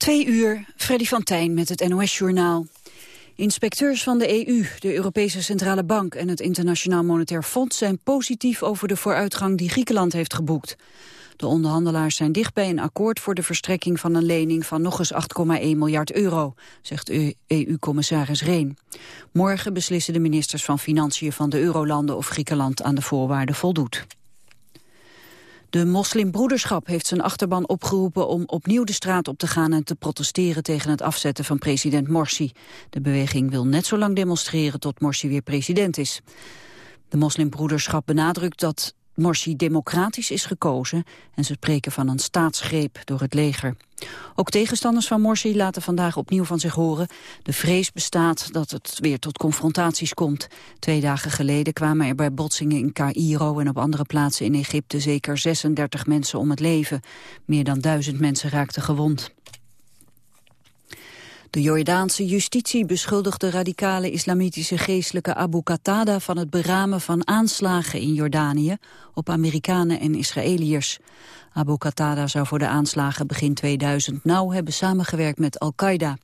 Twee uur, Freddy van Tijn met het NOS-journaal. Inspecteurs van de EU, de Europese Centrale Bank en het Internationaal Monetair Fonds zijn positief over de vooruitgang die Griekenland heeft geboekt. De onderhandelaars zijn dicht bij een akkoord voor de verstrekking van een lening van nog eens 8,1 miljard euro, zegt EU-commissaris Reen. Morgen beslissen de ministers van Financiën van de Eurolanden of Griekenland aan de voorwaarden voldoet. De moslimbroederschap heeft zijn achterban opgeroepen om opnieuw de straat op te gaan en te protesteren tegen het afzetten van president Morsi. De beweging wil net zo lang demonstreren tot Morsi weer president is. De moslimbroederschap benadrukt dat Morsi democratisch is gekozen en ze spreken van een staatsgreep door het leger. Ook tegenstanders van Morsi laten vandaag opnieuw van zich horen. De vrees bestaat dat het weer tot confrontaties komt. Twee dagen geleden kwamen er bij botsingen in Cairo en op andere plaatsen in Egypte zeker 36 mensen om het leven. Meer dan duizend mensen raakten gewond. De Jordaanse justitie beschuldigt de radicale islamitische geestelijke Abu Qatada van het beramen van aanslagen in Jordanië op Amerikanen en Israëliërs. Abu Qatada zou voor de aanslagen begin 2000 nauw hebben samengewerkt met Al-Qaeda.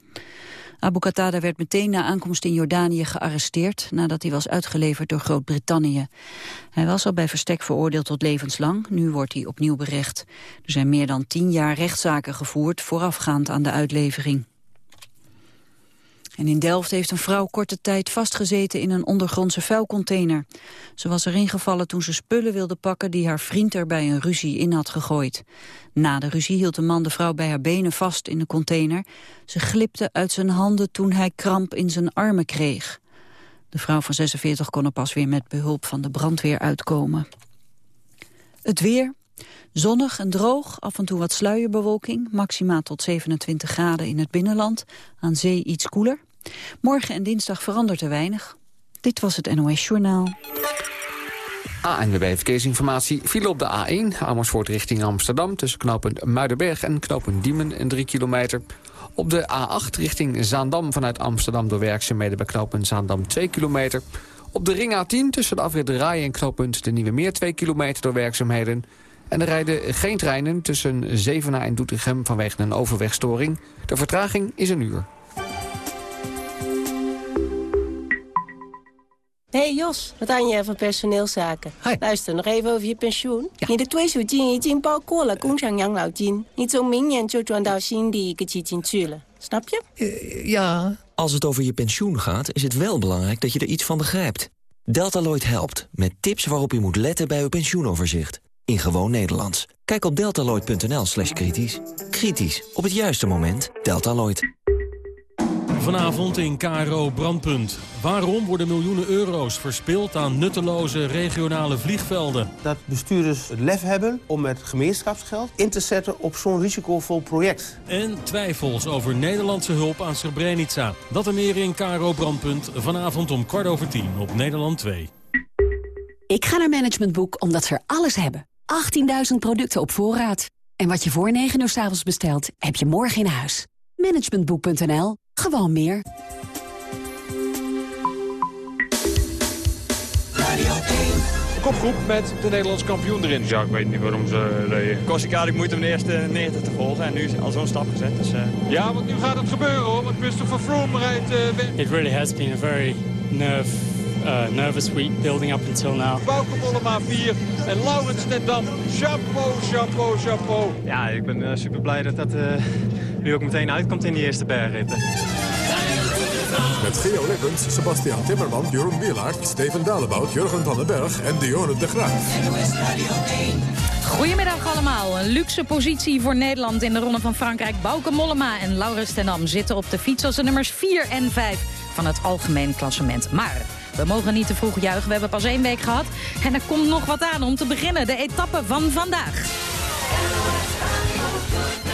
Abu Qatada werd meteen na aankomst in Jordanië gearresteerd... nadat hij was uitgeleverd door Groot-Brittannië. Hij was al bij verstek veroordeeld tot levenslang. Nu wordt hij opnieuw berecht. Er zijn meer dan tien jaar rechtszaken gevoerd... voorafgaand aan de uitlevering. En in Delft heeft een vrouw korte tijd vastgezeten in een ondergrondse vuilcontainer. Ze was erin gevallen toen ze spullen wilde pakken die haar vriend er bij een ruzie in had gegooid. Na de ruzie hield de man de vrouw bij haar benen vast in de container. Ze glipte uit zijn handen toen hij kramp in zijn armen kreeg. De vrouw van 46 kon er pas weer met behulp van de brandweer uitkomen. Het weer, Zonnig en droog, af en toe wat sluierbewolking, maximaal tot 27 graden in het binnenland, aan zee iets koeler. Morgen en dinsdag verandert er weinig. Dit was het NOS Journaal. ANWB Verkeersinformatie viel op de A1 Amersfoort richting Amsterdam... tussen knooppunt Muidenberg en knooppunt Diemen en 3 kilometer. Op de A8 richting Zaandam vanuit Amsterdam door werkzaamheden bij knooppunt Zaandam 2 kilometer. Op de ring A10 tussen de afrit Rij en knooppunt De Nieuwe Meer 2 kilometer door werkzaamheden. En er rijden geen treinen tussen Zevenaar en Doetinchem vanwege een overwegstoring. De vertraging is een uur. hey Jos, wat aan je van personeelszaken? Luister nog even over je pensioen. Ja. Je de twee zo jin je jin bao ko je yang lao jin. Niet zo min en zo zhuan dao xin di jin. Snap je? Eh, ja. Als het over je pensioen gaat, is het wel belangrijk dat je er iets van begrijpt. Deltaloid helpt met tips waarop je moet letten bij uw pensioenoverzicht. In gewoon Nederlands. Kijk op deltaloid.nl slash kritisch. Kritisch. Op het juiste moment. Deltaloid. Vanavond in KRO Brandpunt. Waarom worden miljoenen euro's verspild aan nutteloze regionale vliegvelden? dat bestuurders het lef hebben om met gemeenschapsgeld in te zetten op zo'n risicovol project. En twijfels over Nederlandse hulp aan Srebrenica. Dat en meer in KRO Brandpunt. Vanavond om kwart over tien op Nederland 2. Ik ga naar Management Boek omdat ze er alles hebben. 18.000 producten op voorraad. En wat je voor 9 uur s avonds bestelt, heb je morgen in huis. Managementboek.nl. Gewoon meer. Kopgroep met de Nederlands kampioen erin. Ja, ik weet niet waarom ze reden. Kost ik moeite om de eerste 90 te volgen en nu is al zo'n stap gezet. Dus, uh... Ja, want nu gaat het gebeuren hoor, want Christopher Froome rijdt uh, weg. It really has been a very nerve, uh, nervous week building up until now. Bauke Mollema 4 en Laurens ten Dam. Chapeau, chapeau, chapeau. Ja, ik ben uh, super blij dat dat nu ook meteen uitkomt in die eerste bergrit. Met Geo Lippens, Sebastian Timmerman, Jeroen Wielaert, Steven Dalebout, Jurgen van den Berg en Dionne de Graaf. Goedemiddag allemaal. Een luxe positie voor Nederland in de Ronde van Frankrijk. Bauke Mollema en Laurens ten zitten op de fiets als de nummers 4 en 5 van het algemeen klassement. Maar we mogen niet te vroeg juichen. We hebben pas één week gehad. En er komt nog wat aan om te beginnen. De etappe van vandaag.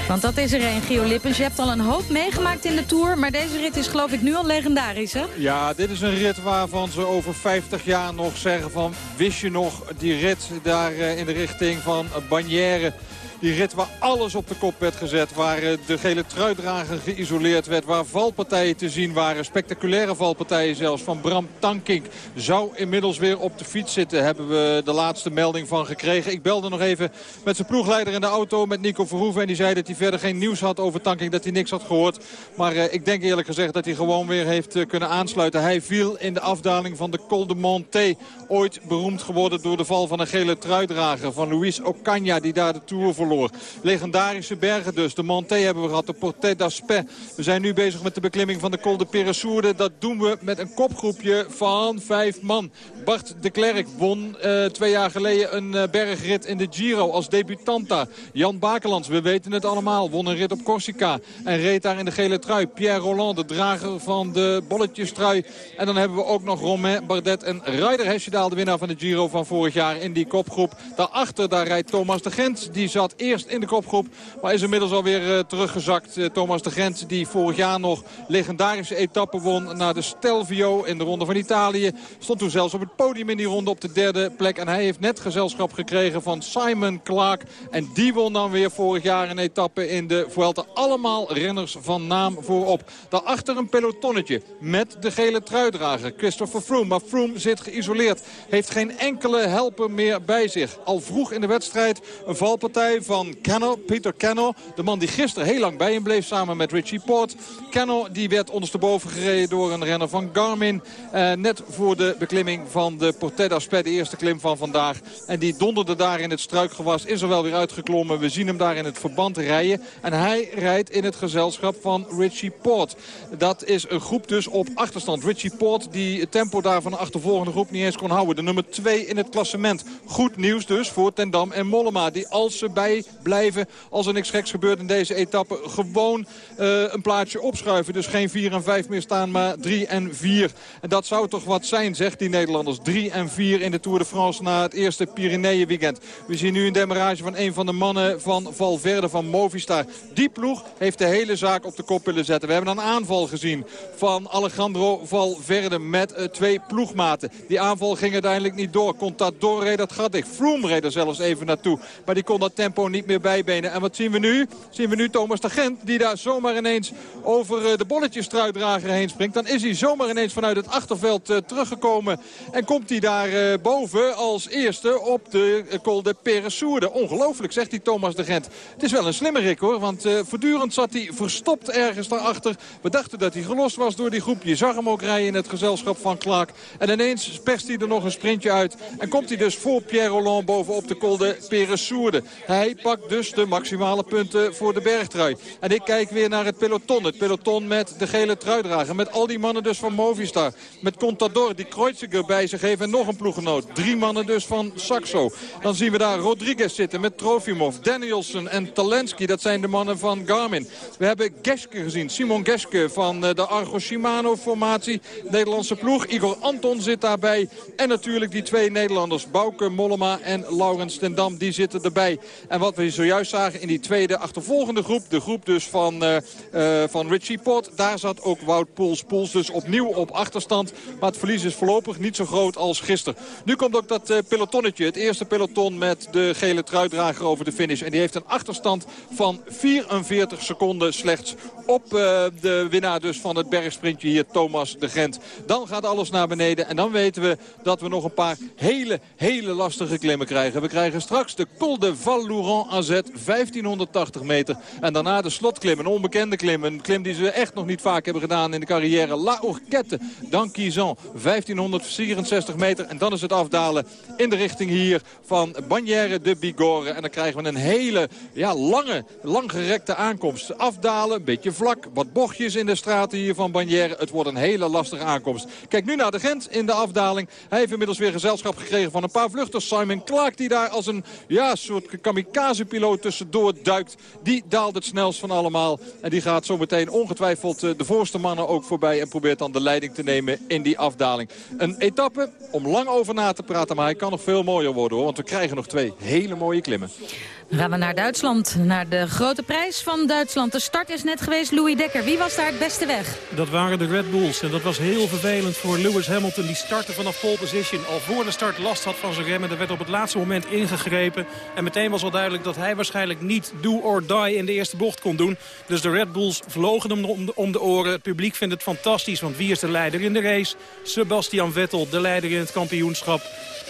Want dat is er een, Gio Lippens. Je hebt al een hoop meegemaakt in de Tour. Maar deze rit is geloof ik nu al legendarisch, hè? Ja, dit is een rit waarvan ze over 50 jaar nog zeggen van... wist je nog die rit daar in de richting van Bagnères... Die rit waar alles op de kop werd gezet. Waar eh, de gele truidrager geïsoleerd werd. Waar valpartijen te zien waren. Spectaculaire valpartijen zelfs van Bram Tankink. Zou inmiddels weer op de fiets zitten. Hebben we de laatste melding van gekregen. Ik belde nog even met zijn ploegleider in de auto. Met Nico Verhoeven. En die zei dat hij verder geen nieuws had over Tankink. Dat hij niks had gehoord. Maar uh, ik denk eerlijk gezegd dat hij gewoon weer heeft uh, kunnen aansluiten. Hij viel in de afdaling van de Col de Monté. Ooit beroemd geworden door de val van een gele truidrager. Van Luis Ocaña die daar de Tour verloor. Legendarische bergen dus. De Monté hebben we gehad. De Portet d'Aspet. We zijn nu bezig met de beklimming van de Col de Peressourde. Dat doen we met een kopgroepje van vijf man. Bart de Klerk won uh, twee jaar geleden een uh, bergrit in de Giro als debutanta. Jan Bakelands, we weten het allemaal, won een rit op Corsica. En reed daar in de gele trui. Pierre Roland, de drager van de bolletjestrui. En dan hebben we ook nog Romain Bardet en Ryder De winnaar van de Giro van vorig jaar in die kopgroep. Daarachter daar rijdt Thomas de Gent. Die zat eerst in de kopgroep, maar is inmiddels alweer uh, teruggezakt. Uh, Thomas de Gent die vorig jaar nog legendarische etappen won naar de Stelvio in de Ronde van Italië. Stond toen zelfs op het podium in die ronde op de derde plek. En hij heeft net gezelschap gekregen van Simon Clark. En die won dan weer vorig jaar een etappe in de Vuelta. Allemaal renners van naam voorop. Daarachter een pelotonnetje met de gele truidrager Christopher Froome. Maar Froome zit geïsoleerd. Heeft geen enkele helper meer bij zich. Al vroeg in de wedstrijd een valpartij van Cano, Peter Cano. De man die gisteren heel lang bij hem bleef samen met Richie Port. Cano die werd ondersteboven gereden door een renner van Garmin. Uh, net voor de beklimming van de Portet d'Aspet, de eerste klim van vandaag. En die donderde daar in het struikgewas. Is er wel weer uitgeklommen. We zien hem daar in het verband rijden. En hij rijdt in het gezelschap van Richie Port. Dat is een groep dus op achterstand. Richie Port die het tempo daar van de achtervolgende groep niet eens kon De nummer 2 in het klassement. Goed nieuws dus voor Tendam en Mollema. Die als ze bij blijven, als er niks geks gebeurt in deze etappe... gewoon uh, een plaatje opschuiven. Dus geen 4 en 5 meer staan, maar 3 en 4. En dat zou toch wat zijn, zegt die Nederlanders. 3 en 4 in de Tour de France na het eerste Pyreneeën weekend. We zien nu een demarage van een van de mannen van Valverde van Movistar. Die ploeg heeft de hele zaak op de kop willen zetten. We hebben een aanval gezien van Alejandro Valverde met uh, twee ploegmaten. Die aanval ging uiteindelijk niet door. Contador reed dat gat dicht. Froome reed er zelfs even naartoe. Maar die kon dat tempo niet meer bijbenen. En wat zien we nu? Zien we nu Thomas de Gent die daar zomaar ineens over uh, de bolletjestruidrager heen springt. Dan is hij zomaar ineens vanuit het achterveld uh, teruggekomen. En komt hij daar uh, boven als eerste op de Col de Peressourde. Ongelooflijk, zegt die Thomas de Gent. Het is wel een slimmerik hoor, want voortdurend zat hij verstopt ergens daarachter. We dachten dat hij gelost was door die groep. Je zag hem ook rijden in het gezelschap van Clark. En ineens perst hij er nog een sprintje uit. En komt hij dus voor Pierre Roland bovenop de Col de Peressourde. Hij pakt dus de maximale punten voor de bergtrui. En ik kijk weer naar het peloton. Het peloton met de gele truidrager. Met al die mannen dus van Movistar. Met Contador die Kreuziger bij zich heeft en nog een ploeggenoot. Drie mannen dus van Saxo. Dan zien we daar Rodriguez zitten met Trofimov, Danielson en Talensky. Dat zijn de mannen van Garmin. We hebben Geske gezien. Simon Geske van de Argo Shimano formatie. Nederlandse ploeg. Igor Anton zit daarbij. En natuurlijk die twee Nederlanders. Bouke Mollema en Laurens ten Dam. Die zitten erbij. En wat we zojuist zagen in die tweede achtervolgende groep. De groep dus van, uh, uh, van Richie Port. Daar zat ook Wout Poels. Poels dus opnieuw op achterstand. Maar het verlies is voorlopig niet zo groot als gisteren. Nu komt ook dat uh, pelotonnetje. Het eerste peloton met de gele truidrager over de finish. En die heeft een achterstand van 44 seconden slechts op de winnaar dus van het bergsprintje hier, Thomas de Gent. Dan gaat alles naar beneden en dan weten we dat we nog een paar hele, hele lastige klimmen krijgen. We krijgen straks de Col de Val-Louran AZ, 1580 meter. En daarna de slotklim, een onbekende klim. Een klim die ze echt nog niet vaak hebben gedaan in de carrière. La Orquette d'Anquizan, 1564 meter. En dan is het afdalen in de richting hier van Bagnères de Bigorre. En dan krijgen we een hele ja, lange, langgerekte aankomst. Afdalen, een beetje vlak, wat bochtjes in de straten hier van Bagnères. Het wordt een hele lastige aankomst. Kijk nu naar de Gent in de afdaling. Hij heeft inmiddels weer gezelschap gekregen van een paar vluchters. Simon Clark die daar als een ja, soort kamikaze-piloot tussendoor duikt. Die daalt het snelst van allemaal. En die gaat zometeen ongetwijfeld de voorste mannen ook voorbij. En probeert dan de leiding te nemen in die afdaling. Een etappe om lang over na te praten. Maar hij kan nog veel mooier worden hoor. Want we krijgen nog twee hele mooie klimmen. Dan gaan we naar Duitsland, naar de grote prijs van Duitsland. De start is net geweest, Louis Dekker. Wie was daar het beste weg? Dat waren de Red Bulls en dat was heel vervelend voor Lewis Hamilton. Die startte vanaf pole Al voor de start last had van zijn remmen. Er werd op het laatste moment ingegrepen. En meteen was al duidelijk dat hij waarschijnlijk niet do or die in de eerste bocht kon doen. Dus de Red Bulls vlogen hem om de, oren. Het publiek vindt het fantastisch, want wie is de leider in de race? Sebastian Vettel, de leider in het kampioenschap.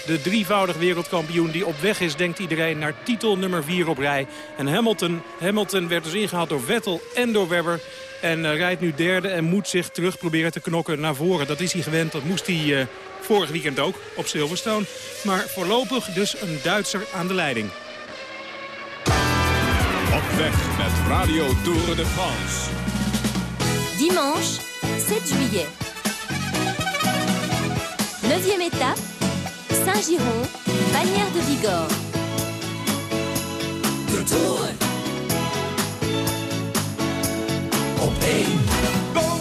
De drievoudig wereldkampioen die op weg is, denkt iedereen, naar titel nummer 4 op rij. En Hamilton, Hamilton werd dus ingehaald door Vettel en door Webber. En uh, rijdt nu derde en moet zich terug proberen te knokken naar voren. Dat is hij gewend, dat moest hij uh, vorig weekend ook op Silverstone. Maar voorlopig dus een Duitser aan de leiding. Op weg met Radio Tour de France. Dimanche 7 juillet. 9e étape, Saint-Giron, Bagnères de Bigorre. De Tour. Op 1.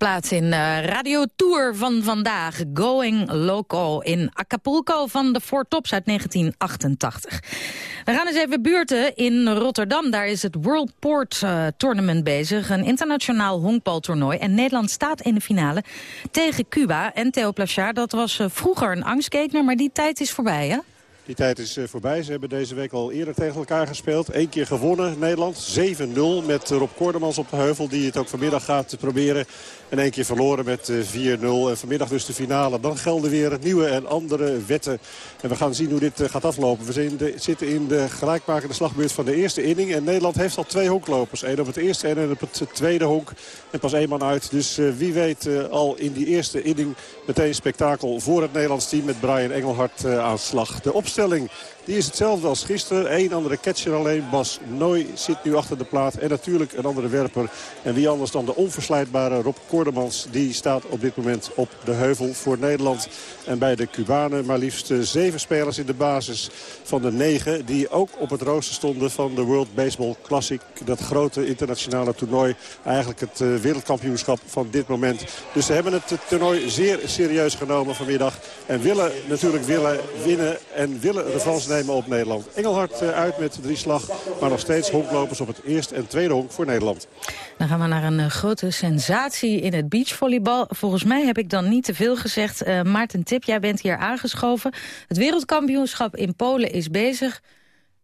Plaats in uh, Radio Tour van vandaag. Going Local in Acapulco van de Four Tops uit 1988. We gaan eens even buurten in Rotterdam. Daar is het World Port uh, Tournament bezig. Een internationaal honkbaltoernooi. En Nederland staat in de finale tegen Cuba. En Theo Plachard, dat was uh, vroeger een angstgekner, maar die tijd is voorbij, hè? Die tijd is eh, voorbij. Ze hebben deze week al eerder tegen elkaar gespeeld. Eén keer gewonnen Nederland. 7-0 met Rob Koordemans op de heuvel. Die het ook vanmiddag gaat proberen. En één keer verloren met 4-0. En vanmiddag dus de finale. Dan gelden weer nieuwe en andere wetten. En we gaan zien hoe dit gaat aflopen. We zitten in de gelijkmakende slagbeurt van de eerste inning. En Nederland heeft al twee honklopers. Eén op het eerste en één op het tweede honk. En pas één man uit. Dus wie weet al in die eerste inning meteen spektakel voor het Nederlands team. Met Brian Engelhard aan slag. De opstelling die is hetzelfde als gisteren. Eén andere catcher alleen. Bas Nooy zit nu achter de plaat. En natuurlijk een andere werper. En wie anders dan de onverslijtbare Rob Kordemans. Die staat op dit moment op de heuvel voor Nederland. En bij de Cubanen maar liefst zeven spelers in de basis van de negen. Die ook op het rooster stonden van de World Baseball Classic. Dat grote internationale toernooi. Eigenlijk het eh, wereldkampioenschap van dit moment. Dus ze hebben het toernooi zeer serieus genomen vanmiddag. En willen natuurlijk willen winnen en willen revanche nemen op Nederland. Engelhard eh, uit met drie slag, maar nog steeds honklopers op het eerste en tweede honk voor Nederland. Dan gaan we naar een eh, grote sensatie in het beachvolleybal. Volgens mij heb ik dan niet te veel gezegd. Uh, Maarten Tip, jij bent hier aangeschoven. Het wereldkampioenschap in Polen is bezig.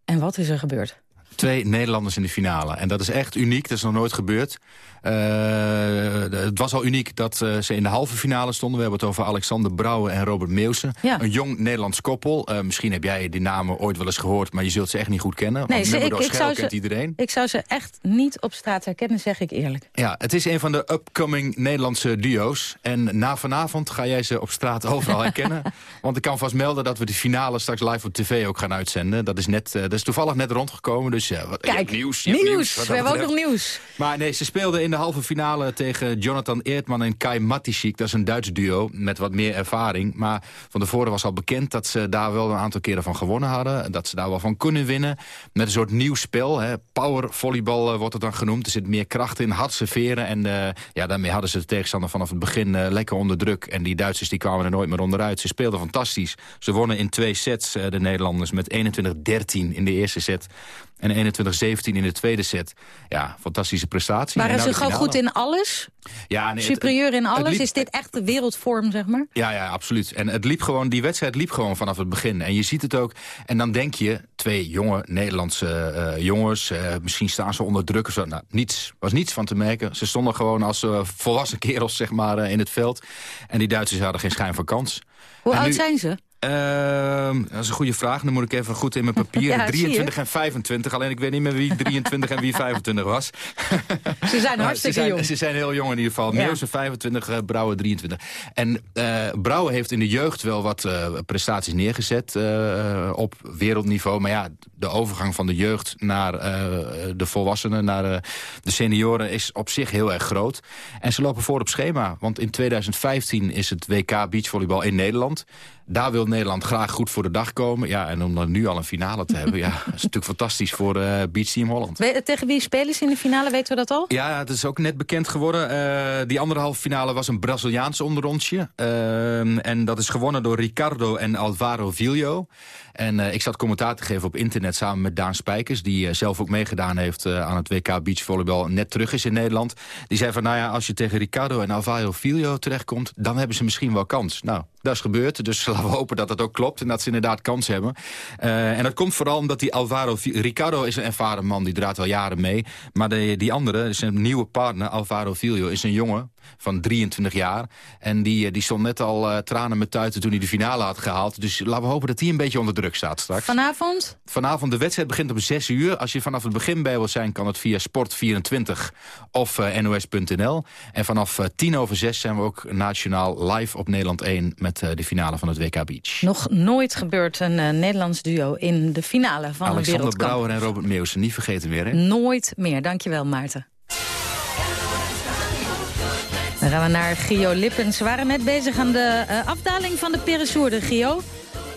En wat is er gebeurd? Twee Nederlanders in de finale. En dat is echt uniek, dat is nog nooit gebeurd. Uh, het was al uniek dat uh, ze in de halve finale stonden. We hebben het over Alexander Brouwer en Robert Meeuwsen. Ja. Een jong Nederlands koppel. Uh, misschien heb jij die namen ooit wel eens gehoord... maar je zult ze echt niet goed kennen. Nee, want ze, ik, zou kent ze, iedereen. ik zou ze echt niet op straat herkennen, zeg ik eerlijk. Ja, het is een van de upcoming Nederlandse duo's. En na vanavond ga jij ze op straat overal herkennen. Want ik kan vast melden dat we de finale straks live op tv ook gaan uitzenden. Dat is, net, dat is toevallig net rondgekomen. Dus wat, Kijk, nieuws. nieuws. nieuws we hebben ook nog nieuws. Maar nee, ze speelden in de halve finale tegen Jonathan Eertman en Kai Matischik. Dat is een Duits duo met wat meer ervaring. Maar van tevoren was al bekend dat ze daar wel een aantal keren van gewonnen hadden. Dat ze daar wel van kunnen winnen. Met een soort nieuw spel. Hè. Power volleybal uh, wordt het dan genoemd. Er zit meer kracht in, hard serveren. En uh, ja, daarmee hadden ze de tegenstander vanaf het begin uh, lekker onder druk. En die Duitsers die kwamen er nooit meer onderuit. Ze speelden fantastisch. Ze wonnen in twee sets, de Nederlanders, met 21-13 in de eerste set. En 21-17 in de tweede set. Ja, fantastische prestatie. Waren nou ze gewoon goed in alles? Ja, nee, Superieur in alles? liep, is dit echt de wereldvorm, zeg maar? Ja, ja, absoluut. En het liep gewoon, die wedstrijd liep gewoon vanaf het begin. En je ziet het ook. En dan denk je, twee jonge Nederlandse uh, jongens... Uh, misschien staan ze onder druk. Zo. Nou, niets, was niets van te merken. Ze stonden gewoon als uh, volwassen kerels zeg maar, in het veld. En die Duitsers hadden geen schijn van kans. Hoe en oud nu, zijn ze? Uh, dat is een goede vraag. Dan moet ik even goed in mijn papier. Ja, 23 en 25. Alleen ik weet niet meer wie 23 en wie 25 was. Ze zijn hartstikke ze zijn, jong. Ze zijn heel jong in ieder geval. Ja. Meeuwse 25, uh, Brouwer 23. En uh, Brouwer heeft in de jeugd wel wat uh, prestaties neergezet uh, op wereldniveau. Maar ja, de overgang van de jeugd naar de volwassenen, naar de senioren... is op zich heel erg groot. En ze lopen voor op schema. Want in 2015 is het WK beachvolleybal in Nederland. Daar wil Nederland graag goed voor de dag komen. Ja, en om dan nu al een finale te hebben... ja, dat is natuurlijk fantastisch voor uh, Beach Team Holland. We, tegen wie spelen ze in de finale, weten we dat al? Ja, het is ook net bekend geworden. Uh, die anderhalve finale was een Braziliaans onderrondje. Uh, en dat is gewonnen door Ricardo en Alvaro Villo. En uh, ik zat commentaar te geven op internet samen met Daan Spijkers... die uh, zelf ook meegedaan heeft uh, aan het WK Beachvolleybal... net terug is in Nederland. Die zei van, nou ja, als je tegen Ricardo en Alvaro Filho terechtkomt... dan hebben ze misschien wel kans. Nou, dat is gebeurd, dus laten we hopen dat het ook klopt... en dat ze inderdaad kans hebben. en dat komt vooral omdat die Alvaro... Ricardo is een ervaren man, die draait al jaren mee. Maar die andere, een nieuwe partner, Alvaro Filho... is een jongen van 23 jaar. En die, die stond net al tranen met tuiten toen hij de finale had gehaald. Dus laten we hopen dat hij een beetje onder druk staat straks. Vanavond? Vanavond, de wedstrijd begint om 6 uur. Als je vanaf het begin bij wil zijn, kan het via Sport24 of uh, nos.nl. En vanaf uh, 10 over 6 zijn we ook nationaal live op Nederland 1... met uh, de finale van het WK Beach. Nog nooit gebeurt een Nederlands duo in de finale van Alexander de Wereldcup. Brouwer en Robert Meeuwsen, niet vergeten weer, hè? Nooit meer. Dankjewel, Maarten. Dan gaan we naar Gio Lippens. We waren net bezig aan de afdaling van de Peresourde, Gio.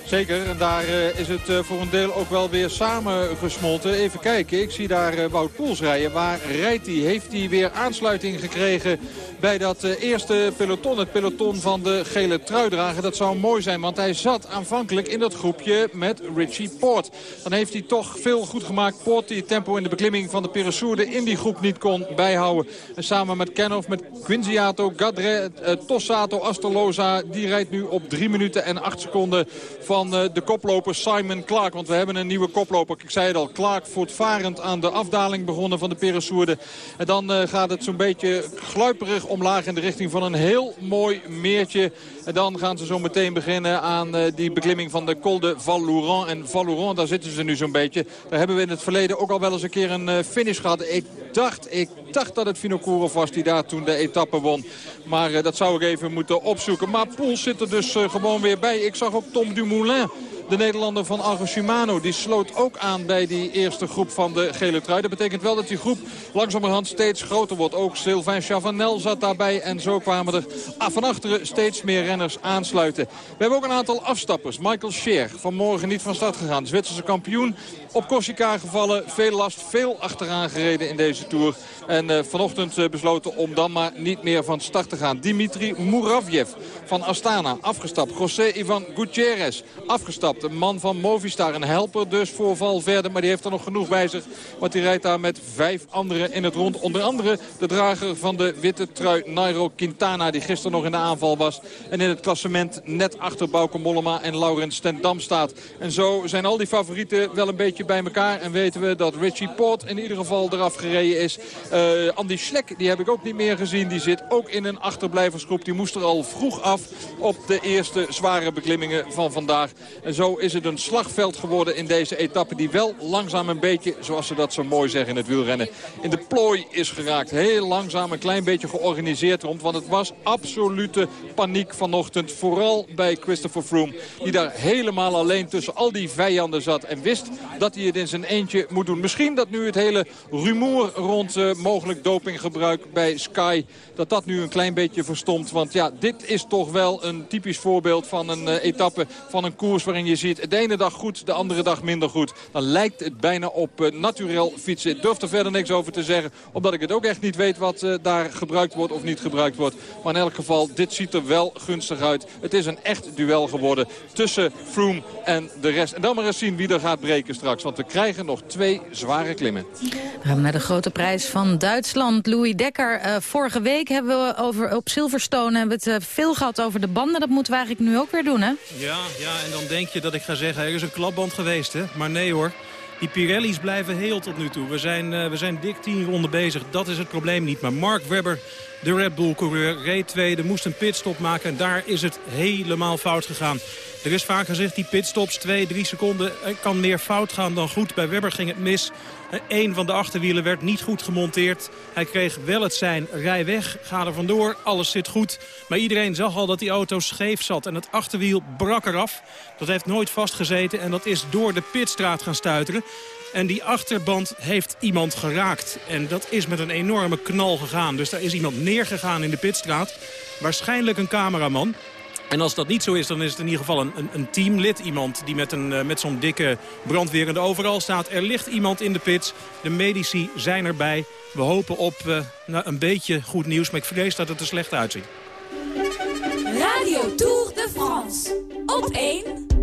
Zeker, en daar uh, is het uh, voor een deel ook wel weer samengesmolten. Even kijken, ik zie daar uh, Wout Poels rijden. Waar rijdt hij? Heeft hij weer aansluiting gekregen bij dat eerste peloton? Het peloton van de gele truidrager. Dat zou mooi zijn, want hij zat aanvankelijk in dat groepje met Richie Poort. Dan heeft hij toch veel goed gemaakt. Poort die het tempo in de beklimming van de Peresourde in die groep niet kon bijhouden. En samen met Kenhoff, met Quinziato, Gadre, Tossato, Astoloza. Die rijdt nu op 3 minuten en 8 seconden van van de koploper Simon Clark. Want we hebben een nieuwe koploper. Ik zei het al, Clark voortvarend aan de afdaling begonnen van de Peresourde. En dan gaat het zo'n beetje gluiperig omlaag in de richting van een heel mooi meertje. En dan gaan ze zo meteen beginnen aan die beklimming van de Col de Val-Louran. En Val-Louran, daar zitten ze nu zo'n beetje. Daar hebben we in het verleden ook al wel eens een keer een finish gehad. Ik dacht, ik dacht dat het Vinokourov was die daar toen de etappe won. Maar uh, dat zou ik even moeten opzoeken. Maar Poels zit er dus gewoon weer bij. Ik zag ook Tom Dumoulin de Nederlander van Argo Shimano. Die sloot ook aan bij die eerste groep van de gele trui. Dat betekent wel dat die groep langzamerhand steeds groter wordt. Ook Sylvain Chavanel zat daarbij. En zo kwamen er van achteren steeds meer renners aansluiten. We hebben ook een aantal afstappers. Michael Scheer vanmorgen niet van start gegaan. Zwitserse kampioen op Corsica gevallen. Veel last, veel achteraan gereden in deze Tour. En uh, vanochtend uh, besloten om dan maar niet meer van start te gaan. Dimitri Muravjev van Astana afgestapt. José Ivan Gutierrez afgestapt. Een man van Movistar. Een helper dus voor Valverde. Maar die heeft er nog genoeg bij zich. Want die rijdt daar met vijf anderen in het rond. Onder andere de drager van de witte trui Nairo Quintana. Die gisteren nog in de aanval was. En in het klassement net achter Bauke Mollema en Laurens Stendam staat. En zo zijn al die favorieten wel een beetje bij elkaar. En weten we dat Richie Port in ieder geval eraf gereden is. Uh, Andy Schlek, die heb ik ook niet meer gezien. Die zit ook in een achterblijversgroep. Die moest er al vroeg af op de eerste zware beklimmingen van vandaag. En zo is het een slagveld geworden in deze etappe. Die wel langzaam een beetje, zoals ze dat zo mooi zeggen in het wielrennen, in de plooi is geraakt. Heel langzaam, een klein beetje georganiseerd rond. Want het was absolute paniek vanochtend. Vooral bij Christopher Froome. Die daar helemaal alleen tussen al die vijanden zat. En wist dat hij het in zijn eentje moet doen. Misschien dat nu het hele rumoer rond uh, mogelijk dopinggebruik bij Sky... dat dat nu een klein beetje verstomt. Want ja, dit is toch wel een typisch voorbeeld van een uh, etappe, van een koers... waarin je ziet de ene dag goed, de andere dag minder goed. Dan lijkt het bijna op uh, naturel fietsen. Ik durf er verder niks over te zeggen, omdat ik het ook echt niet weet... wat uh, daar gebruikt wordt of niet gebruikt wordt. Maar in elk geval, dit ziet er wel gunstig uit. Het is een echt duel geworden tussen Froome en de rest. En dan maar eens zien wie er gaat breken straks. Want we krijgen nog twee zware klimmen. We gaan naar de grote prijs van Duitsland. Louis Dekker, uh, vorige week hebben we over, op Silverstone hebben we het uh, veel gehad over de banden. Dat moeten we eigenlijk nu ook weer doen, hè? Ja, ja, en dan denk je dat ik ga zeggen, er is een klapband geweest, hè? Maar nee hoor. Die Pirelli's blijven heel tot nu toe. We zijn, uh, we zijn dik tien ronden bezig. Dat is het probleem niet. Maar Mark Webber, de Red Bull-coureur, reed tweede, moest een pitstop maken. En daar is het helemaal fout gegaan. Er is vaak gezegd, die pitstops, 2, 3 seconden, kan meer fout gaan dan goed. Bij Webber ging het mis. Eén van de achterwielen werd niet goed gemonteerd. Hij kreeg wel het zijn, rij weg, ga er vandoor, alles zit goed. Maar iedereen zag al dat die auto scheef zat en het achterwiel brak eraf. Dat heeft nooit vastgezeten en dat is door de pitstraat gaan stuiteren. En die achterband heeft iemand geraakt. En dat is met een enorme knal gegaan. Dus daar is iemand neergegaan in de pitstraat. Waarschijnlijk een cameraman. En als dat niet zo is, dan is het in ieder geval een, een, teamlid. Iemand die met, een, uh, met zo'n dikke brandweerende overal staat. Er ligt iemand in de pits. De medici zijn erbij. We hopen op uh, nou, een beetje goed nieuws. Maar ik vrees dat het er slecht uitziet. Radio Tour de France. Op 1.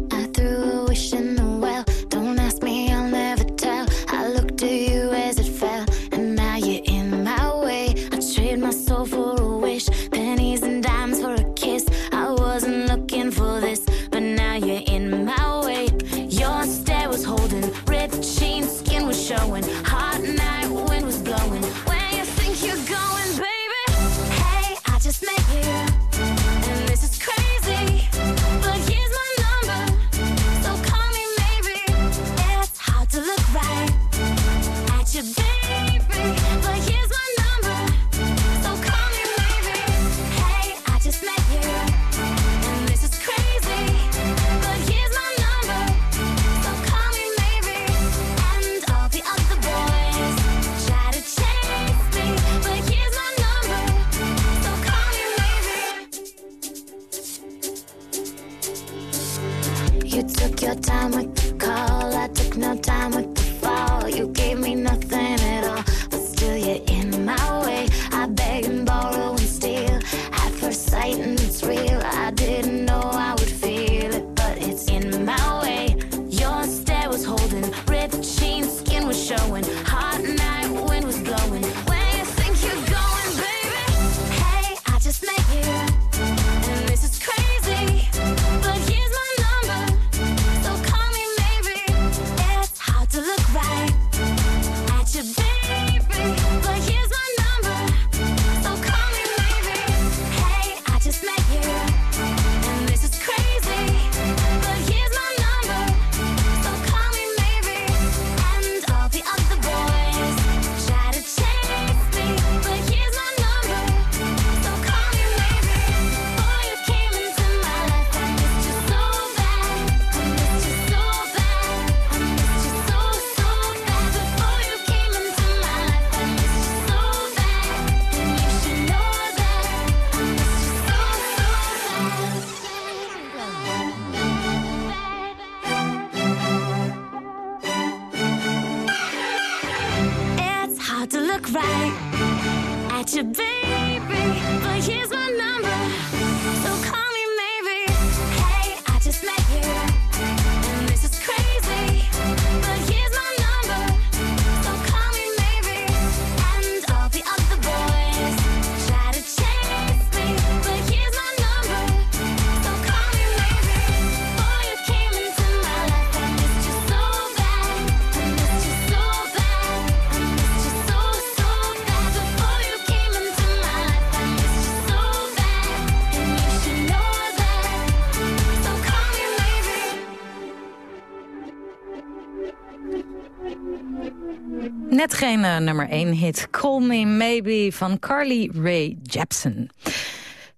Geen eh, nummer 1 hit. Call Me Maybe van Carly Rae Jepsen.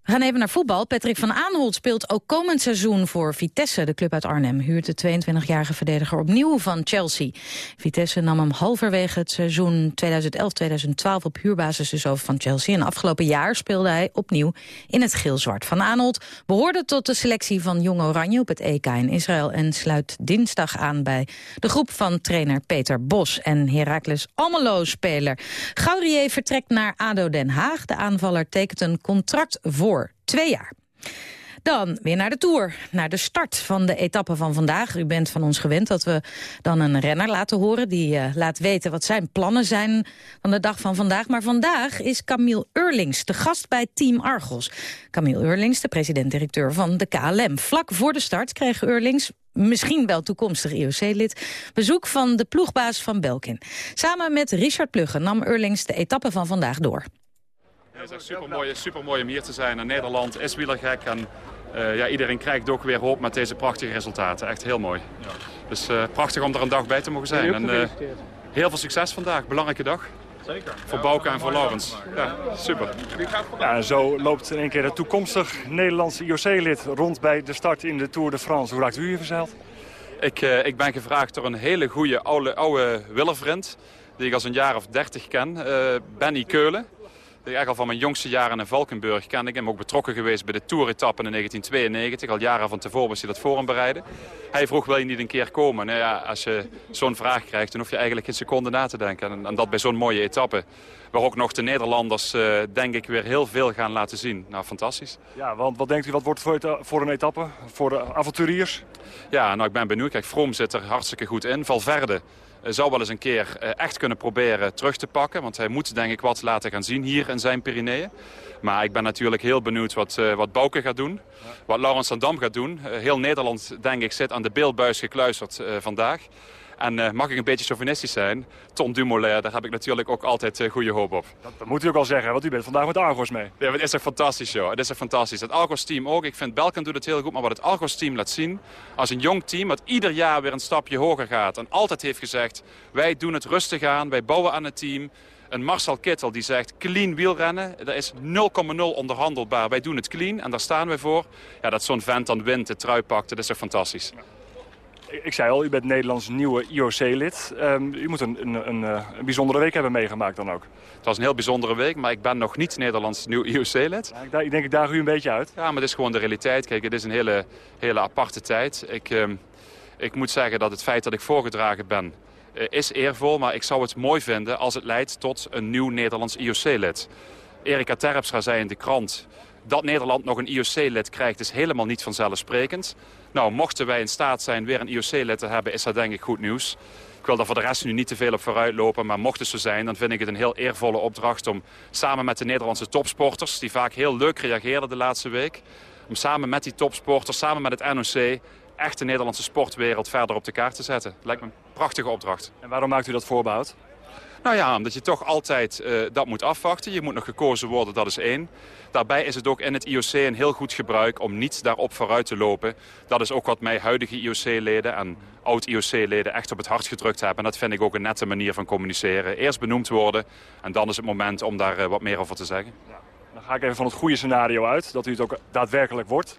We gaan even naar voetbal. Patrick van Aanholt speelt ook komend seizoen voor Vitesse. De club uit Arnhem huurt de 22-jarige verdediger opnieuw van Chelsea. Vitesse nam hem halverwege het seizoen 2011-2012 op huurbasis dus over van Chelsea. En afgelopen jaar speelde hij opnieuw in het geel-zwart. Van Aanholt behoorde tot de selectie van Jong Oranje op het EK in Israël... en sluit dinsdag aan bij de groep van trainer Peter Bos... en Heracles Almelo-speler. Gaurier vertrekt naar ADO Den Haag. De aanvaller tekent een contract voor twee jaar. Dan weer naar de Tour, naar de start van de etappe van vandaag. U bent van ons gewend dat we dan een renner laten horen... die uh, laat weten wat zijn plannen zijn van de dag van vandaag. Maar vandaag is Camille Eurlings de gast bij Team Argos. Camille Eurlings, de president-directeur van de KLM. Vlak voor de start kreeg Eurlings misschien wel toekomstig IOC-lid... bezoek van de ploegbaas van Belkin. Samen met Richard Pluggen nam Eurlings de etappe van vandaag door. Het is echt super mooi, super mooi om hier te zijn. En Nederland is wielergek en uh, ja, iedereen krijgt ook weer hoop met deze prachtige resultaten. Echt heel mooi. Ja. Dus uh, prachtig om er een dag bij te mogen zijn. En, uh, heel veel succes vandaag, belangrijke dag. Zeker. Voor Bouke en voor Laurens. Ja, super. Ja, en zo loopt in één keer het toekomstig Nederlandse IOC-lid rond bij de start in de Tour de France. Hoe raakt u hier verzeild? Ik, ik ben gevraagd door een hele goede oude, oude willervriend. Die ik als een jaar of dertig ken. Benny Keulen. Eigenlijk al van mijn jongste jaren in Valkenburg ken ik hem. Ook betrokken geweest bij de Tour-etappe in 1992. Al jaren van tevoren was hij dat voor hem bereiden. Hij vroeg, wil je niet een keer komen? Nou ja, als je zo'n vraag krijgt, dan hoef je eigenlijk geen seconde na te denken. En, en dat bij zo'n mooie etappe. Waar ook nog de Nederlanders, uh, denk ik, weer heel veel gaan laten zien. Nou, fantastisch. Ja, want wat denkt u, wat wordt voor, voor een etappe? Voor de avonturiers? Ja, nou, ik ben benieuwd. Kijk, Vroom zit er hartstikke goed in. Valverde zou wel eens een keer echt kunnen proberen terug te pakken. Want hij moet denk ik wat laten gaan zien hier in zijn Pyreneeën. Maar ik ben natuurlijk heel benieuwd wat, uh, wat Bouke gaat doen. Wat Laurens van Dam gaat doen. Heel Nederland denk ik zit aan de beeldbuis gekluisterd vandaag. En uh, mag ik een beetje chauvinistisch zijn, Tom Dumoulin, daar heb ik natuurlijk ook altijd uh, goede hoop op. Dat, dat, moet u ook al zeggen, want u bent vandaag met Argos mee. Ja, het is echt fantastisch, joh. Het is echt fantastisch. Het Argos-team ook. Ik vind Belkin doet het heel goed, maar wat het Argos-team laat zien... als een jong team dat ieder jaar weer een stapje hoger gaat... en altijd heeft gezegd, wij doen het rustig aan, wij bouwen aan het team... Een Marcel Kittel die zegt clean wielrennen. Dat is 0,0 onderhandelbaar. Wij doen het clean en daar staan wij voor. Ja, dat zo'n vent dan wint, de trui pakt, dat is echt fantastisch. Ik zei al, u bent Nederlands nieuwe IOC-lid. Um, u moet een, een, een, een, bijzondere week hebben meegemaakt dan ook. Het was een heel bijzondere week, maar ik ben nog niet Nederlands nieuw IOC-lid. Ja, ik, ik, denk, ik daag u een beetje uit. Ja, maar het is gewoon de realiteit. Kijk, het is een hele, hele aparte tijd. Ik, um, ik moet zeggen dat het feit dat ik voorgedragen ben, uh, is eervol. Maar ik zou het mooi vinden als het leidt tot een nieuw Nederlands IOC-lid. Erika Terpstra zei in de krant dat Nederland nog een IOC-lid krijgt is helemaal niet vanzelfsprekend. Nou, mochten wij in staat zijn weer een IOC-lid te hebben, is dat denk ik goed nieuws. Ik wil daar voor de rest nu niet te veel op vooruit lopen, maar mocht het zo zijn... dan vind ik het een heel eervolle opdracht om samen met de Nederlandse topsporters... die vaak heel leuk reageerden de laatste week... om samen met die topsporters, samen met het NOC... echt de Nederlandse sportwereld verder op de kaart te zetten. Lijkt me een prachtige opdracht. En waarom maakt u dat voorbehoud? Nou ja, omdat je toch altijd uh, dat moet afwachten. Je moet nog gekozen worden, dat is één. Daarbij is het ook in het IOC een heel goed gebruik om niet daarop vooruit te lopen. Dat is ook wat mij huidige IOC-leden en oud-IOC-leden echt op het hart gedrukt hebben. En dat vind ik ook een nette manier van communiceren. Eerst benoemd worden en dan is het moment om daar uh, wat meer over te zeggen. Ja, dan ga ik even van het goede scenario uit, dat u het ook daadwerkelijk wordt.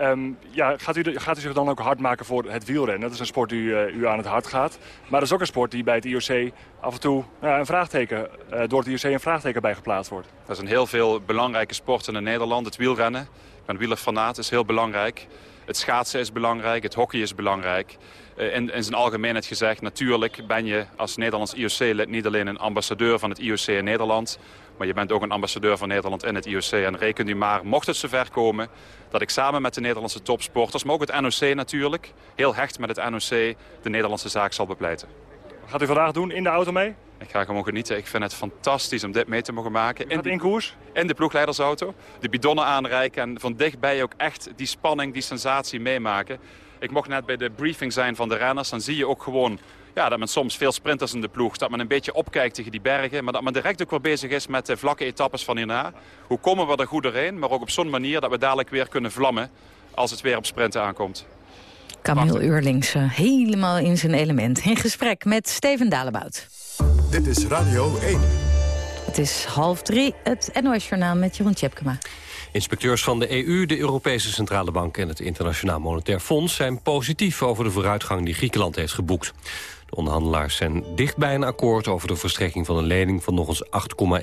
Um, ja, gaat, u, gaat u zich dan ook hard maken voor het wielrennen? Dat is een sport die uh, u aan het hart gaat. Maar dat is ook een sport die bij het IOC af en toe uh, een vraagteken, uh, door het IOC een vraagteken bij geplaatst wordt. Er zijn heel veel belangrijke sporten in Nederland. Het wielrennen, ben wielerfanaat, is heel belangrijk. Het schaatsen is belangrijk, het hockey is belangrijk. In, in zijn algemeenheid gezegd, natuurlijk ben je als Nederlands IOC-lid niet alleen een ambassadeur van het IOC in Nederland... maar je bent ook een ambassadeur van Nederland in het IOC. En reken u maar, mocht het zover komen dat ik samen met de Nederlandse topsporters... maar ook het NOC natuurlijk, heel hecht met het NOC, de Nederlandse zaak zal bepleiten. Wat gaat u vandaag doen? In de auto mee? Ik ga gewoon genieten. Ik vind het fantastisch om dit mee te mogen maken. In, in koers? In de ploegleidersauto. De bidonnen aanreiken en van dichtbij ook echt die spanning, die sensatie meemaken. Ik mocht net bij de briefing zijn van de renners. Dan zie je ook gewoon ja, dat men soms veel sprinters in de ploeg. Dat men een beetje opkijkt tegen die bergen. Maar dat men direct ook weer bezig is met de vlakke etappes van hierna. Hoe komen we er goed doorheen? Maar ook op zo'n manier dat we dadelijk weer kunnen vlammen als het weer op sprinten aankomt. Camille Eurlings uh, helemaal in zijn element. In gesprek met Steven Dalebout. Dit is Radio 1. Het is half drie, het NOS-journaal met Jeroen Tjepkema. Inspecteurs van de EU, de Europese Centrale Bank en het Internationaal Monetair Fonds zijn positief over de vooruitgang die Griekenland heeft geboekt. De onderhandelaars zijn dicht bij een akkoord over de verstrekking van een lening van nog eens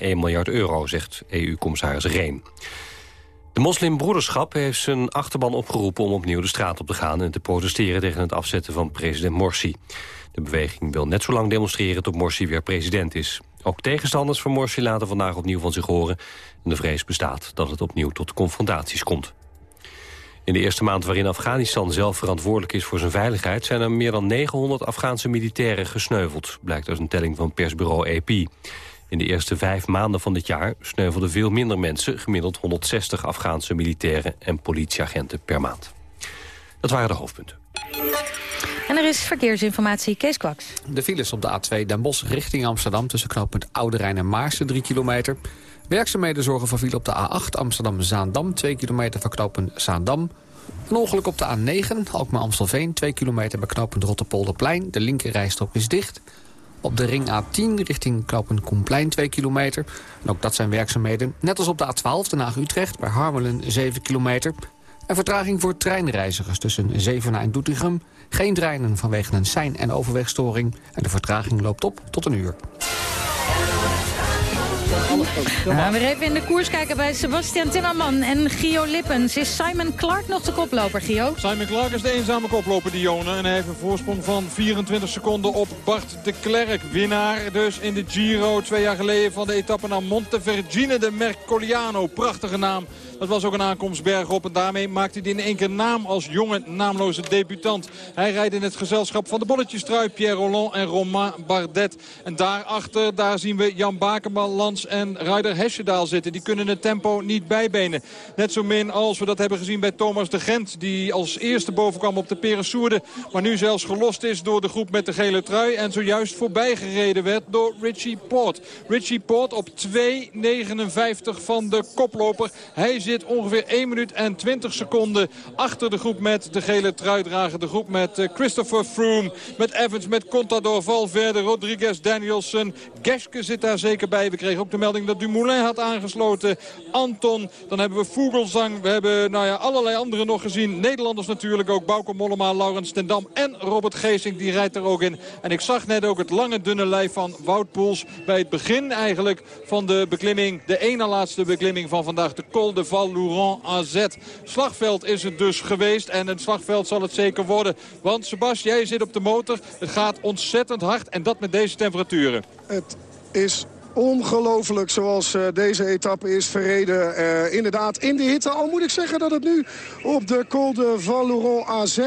8,1 miljard euro, zegt EU-commissaris Reen. De moslimbroederschap heeft zijn achterban opgeroepen om opnieuw de straat op te gaan... en te protesteren tegen het afzetten van president Morsi. De beweging wil net zo lang demonstreren tot Morsi weer president is. Ook tegenstanders van Morsi laten vandaag opnieuw van zich horen. En de vrees bestaat dat het opnieuw tot confrontaties komt. In de eerste maand waarin Afghanistan zelf verantwoordelijk is voor zijn veiligheid... zijn er meer dan 900 Afghaanse militairen gesneuveld... blijkt uit een telling van persbureau AP. In de eerste vijf maanden van dit jaar sneuvelden veel minder mensen... gemiddeld 160 Afghaanse militairen en politieagenten per maand. Dat waren de hoofdpunten. En er is verkeersinformatie, Kees Kwaks. De files op de A2 Den Bosch richting Amsterdam... tussen knooppunt Oude Rijn en Maarsen, 3 kilometer. Werkzaamheden zorgen voor file op de A8 Amsterdam-Zaandam... 2 kilometer voor knooppunt Zaandam. Een ongeluk op de A9, Alkmaar-Amstelveen... 2 kilometer bij knooppunt Rotterpolderplein. De linkerrijstrook is dicht... Op de ring A10 richting knooppunt Koenplein 2 kilometer. Ook dat zijn werkzaamheden. Net als op de A12 Den Haag-Utrecht bij Harmelen 7 kilometer. En vertraging voor treinreizigers tussen Zevenaar en Doetinchem. Geen treinen vanwege een sein- en overwegstoring. En de vertraging loopt op tot een uur. Gaan weer even in de koers kijken bij Sebastian Timmerman en Gio Lippens. Is Simon Clark nog de koploper, Gio? Simon Clark is de eenzame koploper, Dione. En hij heeft een voorsprong van 24 seconden op Bart de Klerk. Winnaar dus in de Giro twee jaar geleden van de etappe naar Montevergine de Mercoliano. Prachtige naam. Dat was ook een aankomst bergop. En daarmee maakt hij in één keer naam als jonge naamloze debutant. Hij rijdt in het gezelschap van de bolletjestrui Pierre Roland en Romain Bardet. En daarachter, daar zien we Jan Bakeman, Lans en Ryder Hesjedaal zitten. Die kunnen het tempo niet bijbenen. Net zo min als we dat hebben gezien bij Thomas de Gent. Die als eerste boven kwam op de Perensoerde. Maar nu zelfs gelost is door de groep met de gele trui. En zojuist voorbij gereden werd door Richie Port. Richie Port op 2.59 van de koploper. Hij zit ongeveer 1 minuut en 20 seconden achter de groep met de gele truidrager. De groep met eh, Christopher Froome, met Evans, met Contador, Valverde, Rodriguez, Danielson. Geske zit daar zeker bij. We kregen ook de melding dat Dumoulin had aangesloten. Anton, dan hebben we Vogelsang. We hebben nou ja, allerlei anderen nog gezien. Nederlanders natuurlijk ook. Bauke Mollema, Laurens Tendam en Robert Geesink. Die rijdt er ook in. En ik zag net ook het lange dunne lijf van Wout Poels. Bij het begin eigenlijk van de beklimming. De ene laatste beklimming van vandaag. De Col de Val Laurent AZ. Slagveld is het dus geweest. En het slagveld zal het zeker worden. Want Sebas, jij zit op de motor. Het gaat ontzettend hard. En dat met deze temperaturen. Het is ongelooflijk zoals uh, deze etappe is verreden. Uh, inderdaad in de hitte. Al moet ik zeggen dat het nu op de Col de Valoron AZ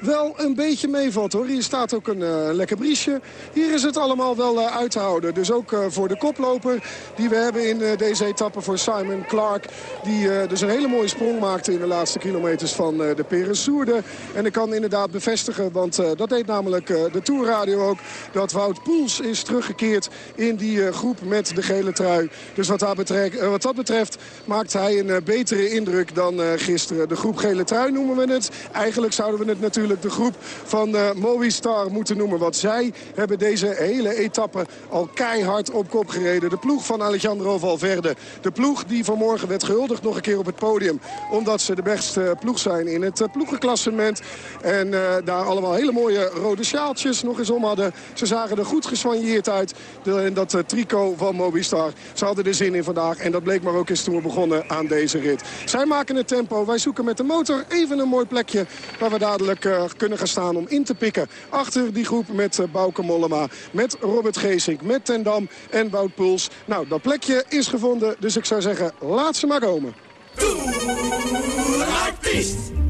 wel een beetje meevalt hoor. Hier staat ook een uh, lekker briesje. Hier is het allemaal wel uit te houden. Dus ook voor de koploper die we hebben in deze etappe voor Simon Clark. Die dus een hele mooie sprong maakte in de laatste kilometers van de Perensoerde. En ik kan inderdaad bevestigen, want dat deed namelijk de Tourradio ook... dat Wout Poels is teruggekeerd in die groep met de gele trui. Dus wat dat betreft, eh, wat dat betreft maakt hij een eh, betere indruk dan eh, gisteren. De groep gele trui noemen we het. Eigenlijk zouden we het natuurlijk de groep van Movistar moeten noemen. Want zij hebben deze hele etappe al keihard op kop gereden. De ploeg van Alejandro Valverde. De ploeg die vanmorgen werd gehuldigd nog een keer op het podium. Omdat ze de beste ploeg zijn in het ploegenklassement. En daar allemaal hele mooie rode sjaaltjes nog eens om hadden. Ze zagen er goed gesoigneerd uit. De, en dat tricot van Mobistar. Ze hadden er zin in vandaag en dat bleek maar ook eens toen we begonnen aan deze rit. Zij maken het tempo. Wij zoeken met de motor even een mooi plekje waar we dadelijk uh, kunnen gaan staan om in te pikken. Achter die groep met uh, Bouke Mollema, met Robert Geesink, met Tendam en Wout Puls. Nou, dat plekje is gevonden, dus ik zou zeggen, laat ze maar komen. Artiest!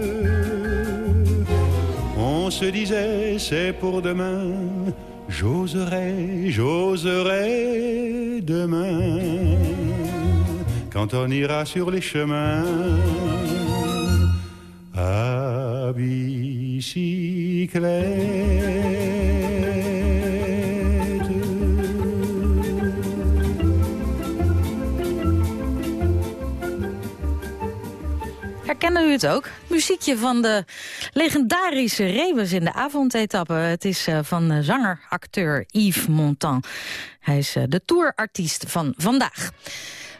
Se disait c'est pour demain, j'oserai, j'oserai demain quand on ira sur les chemins à bicyclette. U het ook? Muziekje van de legendarische Rebus in de avondetappe. Het is uh, van uh, zanger, acteur Yves Montand. Hij is uh, de tourartiest van vandaag.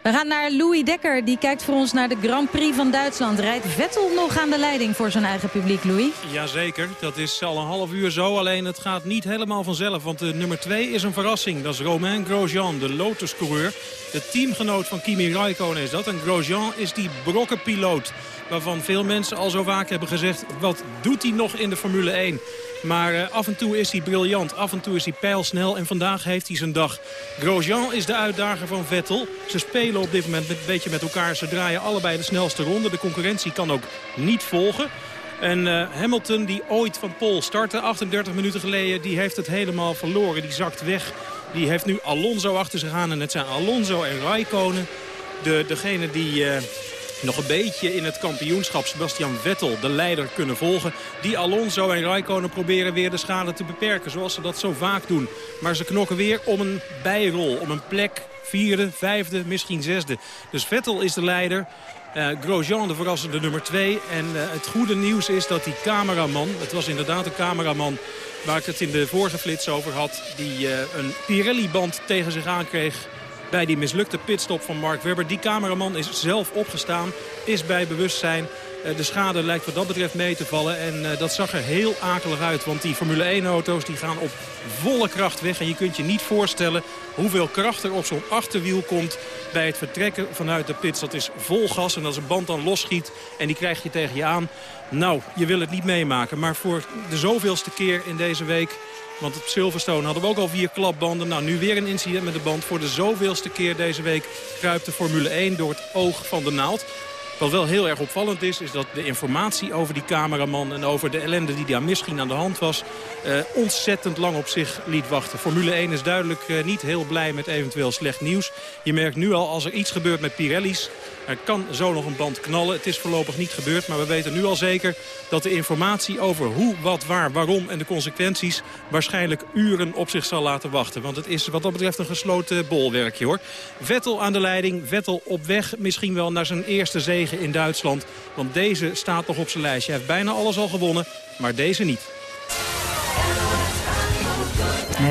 We gaan naar Louis Dekker. Die kijkt voor ons naar de Grand Prix van Duitsland. Rijdt Vettel nog aan de leiding voor zijn eigen publiek, Louis? Jazeker, dat is al een half uur zo. Alleen het gaat niet helemaal vanzelf. Want de nummer 2 is een verrassing. Dat is Romain Grosjean, de Lotus-coureur. De teamgenoot van Kimi Raikkonen is dat. En Grosjean is die brokkenpiloot. Waarvan veel mensen al zo vaak hebben gezegd... wat doet hij nog in de Formule 1? Maar uh, af en toe is hij briljant, af en toe is hij pijlsnel en vandaag heeft hij zijn dag. Grosjean is de uitdager van Vettel. Ze spelen op dit moment een beetje met elkaar. Ze draaien allebei de snelste ronde. De concurrentie kan ook niet volgen. En uh, Hamilton, die ooit van Pol startte, 38 minuten geleden... die heeft het helemaal verloren. Die zakt weg. Die heeft nu Alonso achter zich aan. En het zijn Alonso en Raikkonen. De, degene die... Uh, nog een beetje in het kampioenschap Sebastian Vettel, de leider, kunnen volgen. Die Alonso en Raikkonen proberen weer de schade te beperken, zoals ze dat zo vaak doen. Maar ze knokken weer om een bijrol, om een plek, vierde, vijfde, misschien zesde. Dus Vettel is de leider. Uh, Grosjean de verrassende nummer 2. En uh, het goede nieuws is dat die cameraman, het was inderdaad een cameraman waar ik het in de vorige flits over had, die uh, een Pirelli-band tegen zich aankreeg bij die mislukte pitstop van Mark Webber. Die cameraman is zelf opgestaan, is bij bewustzijn. De schade lijkt wat dat betreft mee te vallen. En dat zag er heel akelig uit. Want die Formule 1-auto's die gaan op volle kracht weg. En je kunt je niet voorstellen hoeveel kracht er op zo'n achterwiel komt... bij het vertrekken vanuit de pits. Dat is vol gas. En als een band dan losschiet en die krijg je tegen je aan... nou, je wil het niet meemaken. Maar voor de zoveelste keer in deze week want op Silverstone hadden we ook al vier klapbanden. Nou, nu weer een incident met de band. Voor de zoveelste keer deze week kruipt de Formule 1 door het oog van de naald. Wat wel heel erg opvallend is, is dat de informatie over die cameraman... en over de ellende die daar misschien aan de hand was... Uh, ontzettend lang op zich liet wachten. Formule 1 is duidelijk uh, niet heel blij met eventueel slecht nieuws. Je merkt nu al, als er iets gebeurt met Pirelli's... Er kan zo nog een band knallen. Het is voorlopig niet gebeurd, maar we weten nu al zeker... dat de informatie over hoe, wat, waar, waarom en de consequenties... waarschijnlijk uren op zich zal laten wachten. Want het is wat dat betreft een gesloten bolwerkje, hoor. Vettel aan de leiding, Vettel op weg misschien wel naar zijn eerste zege in Duitsland. Want deze staat nog op zijn lijstje. Hij heeft bijna alles al gewonnen, maar deze niet.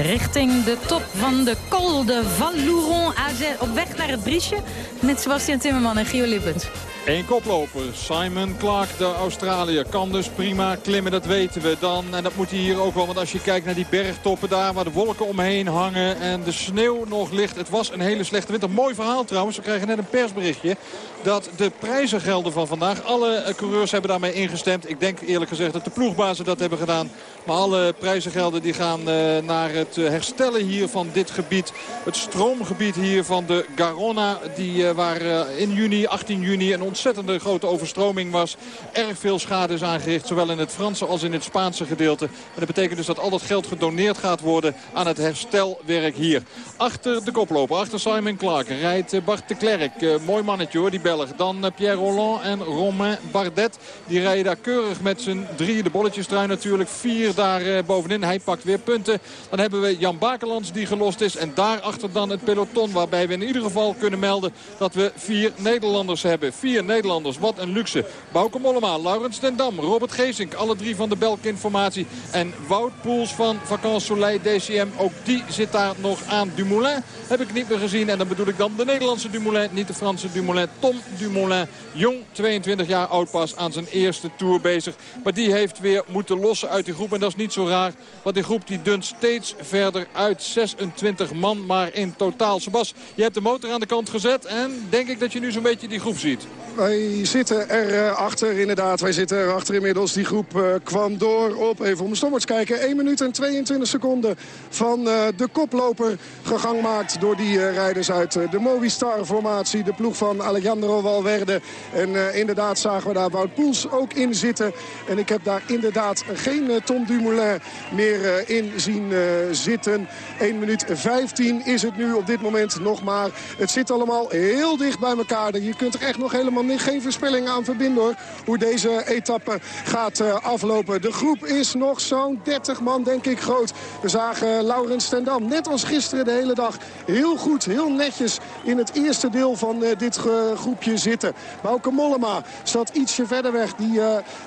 Richting de top van de Col de Valouron AZ. Op weg naar het Briesje met Sebastian Timmerman en Gio Lippens. Eén koploper, Simon Clark, de Australiër, kan dus prima klimmen, dat weten we dan. En dat moet hij hier ook wel, want als je kijkt naar die bergtoppen daar... waar de wolken omheen hangen en de sneeuw nog ligt. Het was een hele slechte winter. Mooi verhaal trouwens, we krijgen net een persberichtje... dat de prijzen gelden van vandaag. Alle coureurs hebben daarmee ingestemd. Ik denk eerlijk gezegd dat de ploegbazen dat hebben gedaan. Maar alle prijzengelden die gaan uh, naar het herstellen hier van dit gebied. Het stroomgebied hier van de Garonna, die, waar uh, in juni, 18 juni... een ontzettende grote overstroming was. Erg veel schade is aangericht, zowel in het Franse als in het Spaanse gedeelte. En dat betekent dus dat al dat geld gedoneerd gaat worden aan het herstelwerk hier. Achter de koploper, achter Simon Clark, rijdt Bart de Klerk. Uh, mooi mannetje hoor, die Belg. Dan uh, Pierre Roland en Romain Bardet. Die rijden daar keurig met z'n drieën. De bolletjestrui natuurlijk, vier daar bovenin. Hij pakt weer punten. Dan hebben we Jan Bakelands die gelost is. En daarachter dan het peloton waarbij we in ieder geval kunnen melden dat we vier Nederlanders hebben. Vier Nederlanders. Wat een luxe. Bauke Mollema, Laurens ten Dam, Robert Geesink. Alle drie van de Belk Informatie. En Wout Poels van Vacances Soleil DCM. Ook die zit daar nog aan. Dumoulin heb ik niet meer gezien. En dan bedoel ik dan de Nederlandse Dumoulin. Niet de Franse Dumoulin. Tom Dumoulin. Jong, 22 jaar oud pas aan zijn eerste Tour bezig. Maar die heeft weer moeten lossen uit die groep. En dat is niet zo raar. Want die groep die dunt steeds verder uit. 26 man maar in totaal. Sebas, je hebt de motor aan de kant gezet. En denk ik dat je nu zo'n beetje die groep ziet. Wij zitten erachter inderdaad. Wij zitten erachter inmiddels. Die groep uh, kwam door op, even om de stommers kijken... 1 minuut en 22 seconden van uh, de koploper gegangmaakt... door die uh, rijders uit de Movistar-formatie. De ploeg van Alejandro Valverde. En inderdaad zagen we daar Wout Poels ook in zitten. En ik heb daar inderdaad geen Tom Dumoulin meer in zien zitten. 1 minuut 15 is het nu op dit moment nog maar. Het zit allemaal heel dicht bij elkaar. Je kunt er echt nog helemaal niet, geen voorspelling aan verbinden hoor. Hoe deze etappe gaat uh, aflopen. De groep is nog zo'n 30 man denk ik groot. We zagen Laurens Stendam net als gisteren de hele dag heel goed, heel netjes in het eerste deel van uh, dit uh, groepje zitten. Bauke Mollema staat ietsje verder weg. Die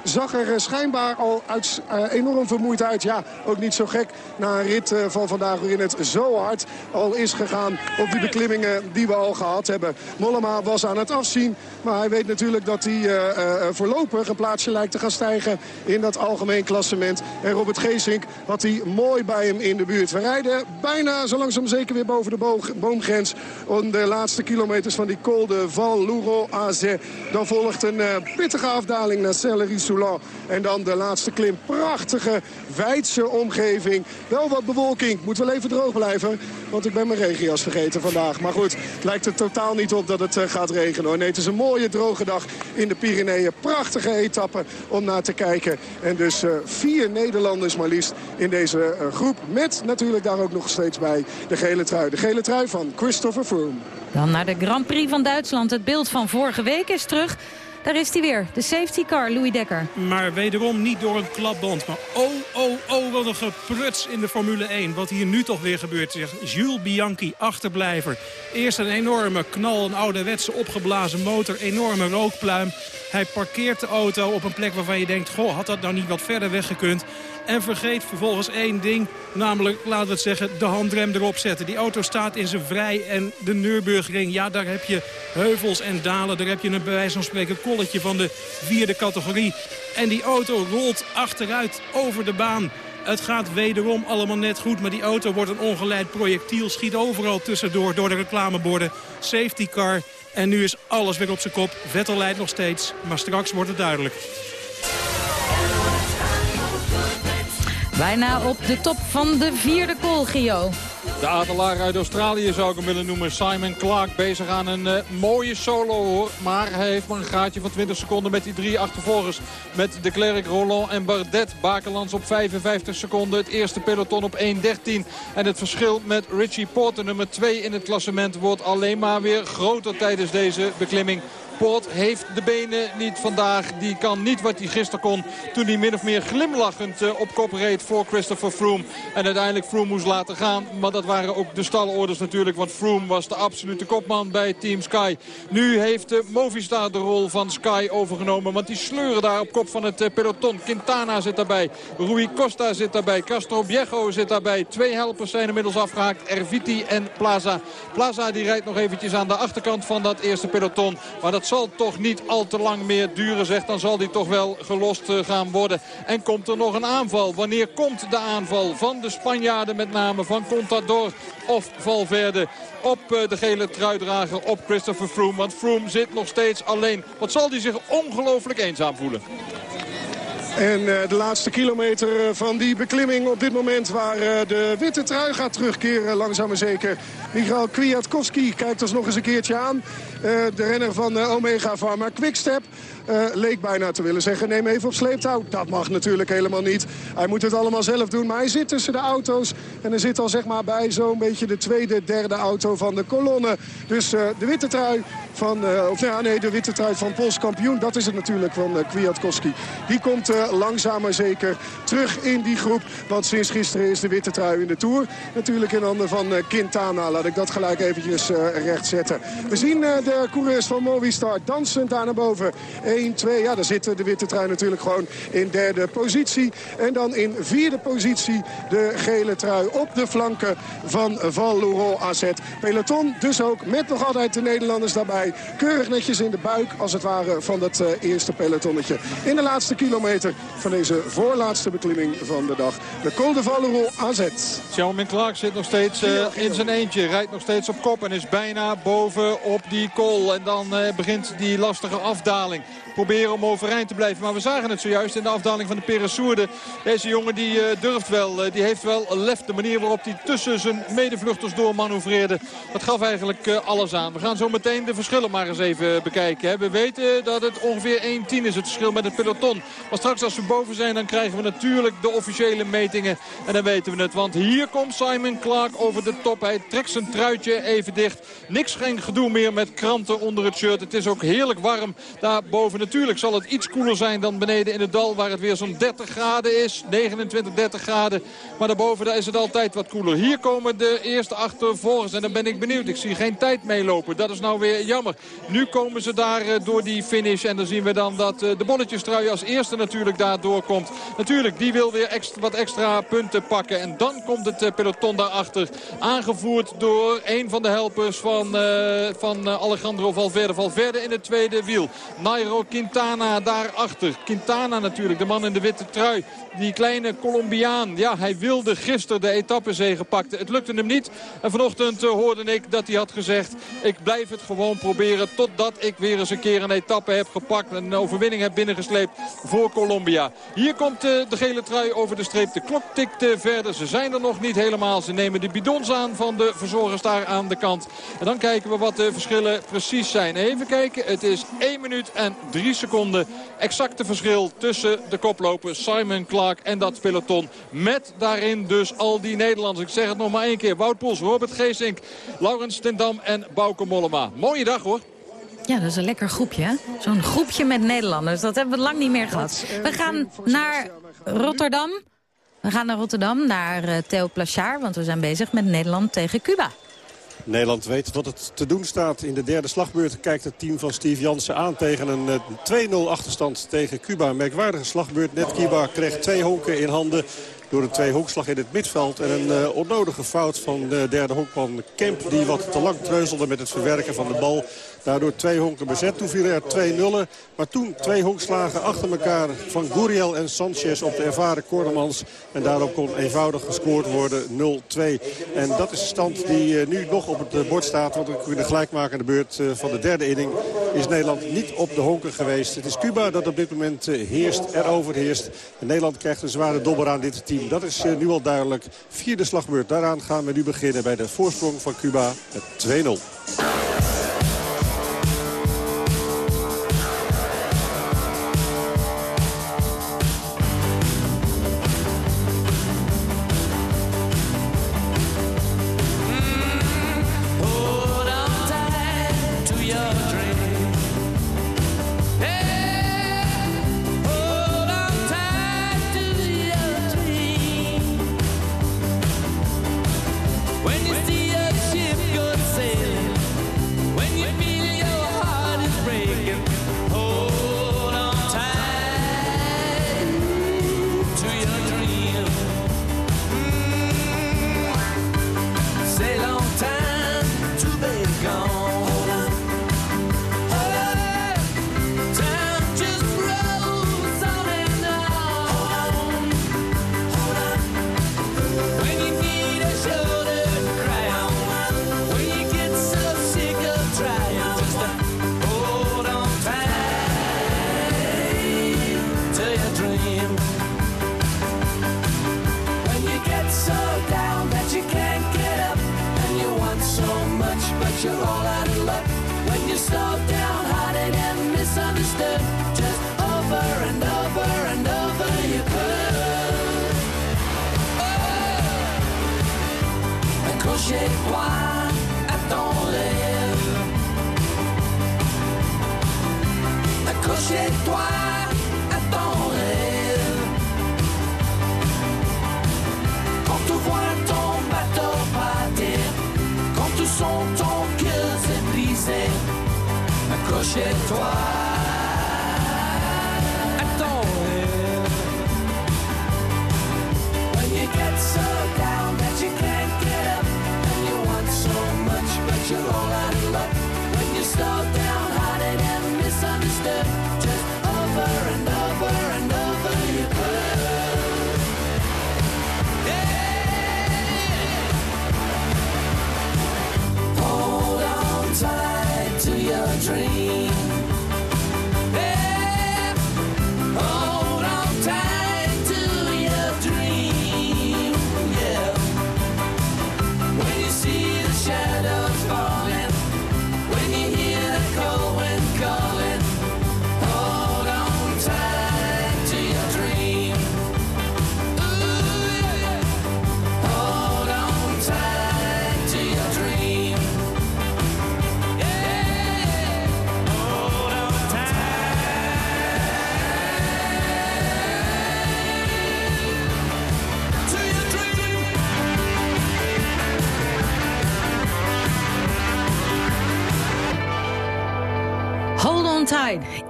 zag er schijnbaar al uit, enorm vermoeid uit. Ja, ook niet zo gek na een rit van vandaag waarin het zo hard al is gegaan op die beklimmingen die we al gehad hebben. Mollema was aan het afzien, maar hij weet natuurlijk dat hij uh, uh, voorlopig een plaatsje lijkt te gaan stijgen in dat algemeen klassement. En Robert Geesink had hij mooi bij hem in de buurt. We rijden bijna zo langzaam zeker weer boven de boomgrens. Om de laatste kilometers van die Col de Val Louro AZ. Dan volgt een pittige afdaling naar Cellery-Soulan. En dan de laatste klim. Prachtige, wijdse omgeving. Wel wat bewolking. Moet wel even droog blijven. Want ik ben mijn regenjas vergeten vandaag. Maar goed, het lijkt er totaal niet op dat het gaat regenen hoor. Nee, het is een mooie droge dag in de Pyreneeën. Prachtige etappe om naar te kijken. En dus uh, vier Nederlanders maar liefst in deze uh, groep. Met natuurlijk daar ook nog steeds bij de gele trui. De gele trui van Christopher Froome. Dan naar de Grand Prix van Duitsland. Het beeld van vorige week is terug. Daar is hij weer, de safety car, Louis Dekker. Maar wederom niet door een klapband. Maar oh, oh, oh, wat een gepruts in de Formule 1. Wat hier nu toch weer gebeurt. Zeg. Jules Bianchi, achterblijver. Eerst een enorme knal, een ouderwetse opgeblazen motor. Enorme rookpluim. Hij parkeert de auto op een plek waarvan je denkt... goh, had dat nou niet wat verder weggekund? En vergeet vervolgens één ding, namelijk, laten we het zeggen, de handrem erop zetten. Die auto staat in zijn vrij en de Nürburgring, ja, daar heb je heuvels en dalen. Daar heb je een bij wijze van spreken kolletje van de vierde categorie. En die auto rolt achteruit over de baan. Het gaat wederom allemaal net goed, maar die auto wordt een ongeleid projectiel. Schiet overal tussendoor door de reclameborden. Safety car. En nu is alles weer op zijn kop. Vettel leidt nog steeds, maar straks wordt het duidelijk. Bijna op de top van de vierde call, Gio. De adelaar uit Australië zou ik hem willen noemen. Simon Clark bezig aan een uh, mooie solo. Maar hij heeft maar een gaatje van 20 seconden met die drie achtervolgers. Met de Klerk, Roland en Bardet. Bakelands op 55 seconden. Het eerste peloton op 1.13. En het verschil met Richie Porter, nummer 2 in het klassement... wordt alleen maar weer groter tijdens deze beklimming. Poort heeft de benen niet vandaag. Die kan niet wat hij gisteren kon toen hij min of meer glimlachend eh, op kop reed voor Christopher Froome. En uiteindelijk Froome moest laten gaan. Maar dat waren ook de stalorders natuurlijk. Want Froome was de absolute kopman bij Team Sky. Nu heeft de Movistar de rol van Sky overgenomen. Want die sleuren daar op kop van het eh, peloton. Quintana zit daarbij. Rui Costa zit daarbij. Castro Viejo zit daarbij. Twee helpers zijn inmiddels afgehaakt. Erviti en Plaza. Plaza die rijdt nog eventjes aan de achterkant van dat eerste peloton. Maar dat zal toch niet al te lang meer duren, zegt. Dan zal die toch wel gelost eh, gaan worden. En komt er nog een aanval? Wanneer komt de aanval van de Spanjaarden met name? Van Contador of Valverde op eh, de gele truidrager op Christopher Froome. Want Froome zit nog steeds alleen. Wat zal hij zich ongelooflijk eenzaam voelen? En uh, de laatste kilometer van die beklimming op dit moment waar de witte trui gaat terugkeren langzaam maar zeker. Michael Kwiatkowski kijkt ons nog eens een keertje aan. Uh, de renner van Omega Pharma Quickstep. Uh, leek bijna te willen zeggen, neem even op sleeptouw. Dat mag natuurlijk helemaal niet. Hij moet het allemaal zelf doen, maar hij zit tussen de auto's. En hij zit al zeg maar bij zo'n beetje de tweede, derde auto van de kolonne. Dus uh, de witte trui van, uh, of ja, nee, de witte trui van Pols kampioen. Dat is het natuurlijk van Kwiatkowski. Die komt langzaam maar zeker terug in die groep. Want sinds gisteren is de witte trui in de Tour. Natuurlijk in handen van Quintana. Laat ik dat gelijk eventjes recht zetten. We zien de coureurs van Movistar dansend daar naar boven. 1, 2. Ja, daar zit de witte trui natuurlijk gewoon in derde positie. En dan in vierde positie de gele trui op de flanken van Val Laurent AZ. Peloton dus ook met nog altijd de Nederlanders daarbij. Keurig netjes in de buik als het ware van dat uh, eerste pelotonnetje. In de laatste kilometer van deze voorlaatste beklimming van de dag. De Col de Val Laurent AZ. Charles Clark zit nog steeds uh, in zijn eentje. Rijdt nog steeds op kop en is bijna boven op die col. En dan uh, begint die lastige afdaling proberen om overeind te blijven. Maar we zagen het zojuist in de afdaling van de Peresourde. Deze jongen die uh, durft wel, uh, die heeft wel lef. De manier waarop hij tussen zijn medevluchters door manoeuvreerde. Dat gaf eigenlijk uh, alles aan. We gaan zo meteen de verschillen maar eens even bekijken. We weten dat het ongeveer 1-10 is het verschil met het peloton. Maar straks als we boven zijn dan krijgen we natuurlijk de officiële metingen. En dan weten we het. Want hier komt Simon Clark over de top. Hij trekt zijn truitje even dicht. Niks geen gedoe meer met kranten onder het shirt. Het is ook heerlijk warm daar boven Natuurlijk zal het iets koeler zijn dan beneden in het dal waar het weer zo'n 30 graden is. 29, 30 graden. Maar daarboven daar is het altijd wat koeler. Hier komen de eerste achtervolgers en dan ben ik benieuwd. Ik zie geen tijd meelopen. Dat is nou weer jammer. Nu komen ze daar uh, door die finish. En dan zien we dan dat uh, de bonnetjestrui als eerste natuurlijk daar doorkomt. Natuurlijk, die wil weer wat extra punten pakken. En dan komt het uh, peloton daarachter. Aangevoerd door een van de helpers van, van Alejandro Valverde. Valverde in het tweede wiel. Nairo Quintana daarachter. Quintana natuurlijk, de man in de witte trui. Die kleine Colombiaan. Ja, hij wilde gisteren de etappezege pakken. Het lukte hem niet. En vanochtend uh, hoorde ik dat hij had gezegd... ik blijf het gewoon proberen totdat ik weer eens een keer een etappe heb gepakt. Een overwinning heb binnengesleept voor Colombia. Hier komt uh, de gele trui over de streep. De klok tikt uh, verder. Ze zijn er nog niet helemaal. Ze nemen de bidons aan van de verzorgers daar aan de kant. En dan kijken we wat de verschillen precies zijn. Even kijken. Het is 1 minuut en 3 seconden. Exacte verschil tussen de koploper Simon Clark en dat peloton. Met daarin dus al die Nederlanders. Ik zeg het nog maar één keer. Wout Poels, Robert Geesink, Laurens Tendam en Bauke Mollema. Mooie dag hoor. Ja, dat is een lekker groepje. Zo'n groepje met Nederlanders. Dat hebben we lang niet meer gehad. We gaan naar Rotterdam. We gaan naar Rotterdam, naar uh, Theo Plachard. Want we zijn bezig met Nederland tegen Cuba. Nederland weet wat het te doen staat. In de derde slagbeurt kijkt het team van Steve Jansen aan tegen een 2-0 achterstand tegen Cuba. Merkwaardige slagbeurt. Net Cuba kreeg twee honken in handen door een twee honkslag in het midveld. En een uh, onnodige fout van de derde honkman Kemp. Die wat te lang treuzelde met het verwerken van de bal. Daardoor twee honken bezet. Toen vielen er twee nullen. Maar toen twee honkslagen achter elkaar van Guriel en Sanchez op de ervaren Kordemans. En daarop kon eenvoudig gescoord worden 0-2. En dat is de stand die uh, nu nog op het uh, bord staat. Want in de gelijkmakende beurt uh, van de derde inning is Nederland niet op de honken geweest. Het is Cuba dat op dit moment heerst, erover heerst. En Nederland krijgt een zware dobber aan dit team 10. Dat is nu al duidelijk. Vierde slagbeurt. Daaraan gaan we nu beginnen bij de voorsprong van Cuba met 2-0.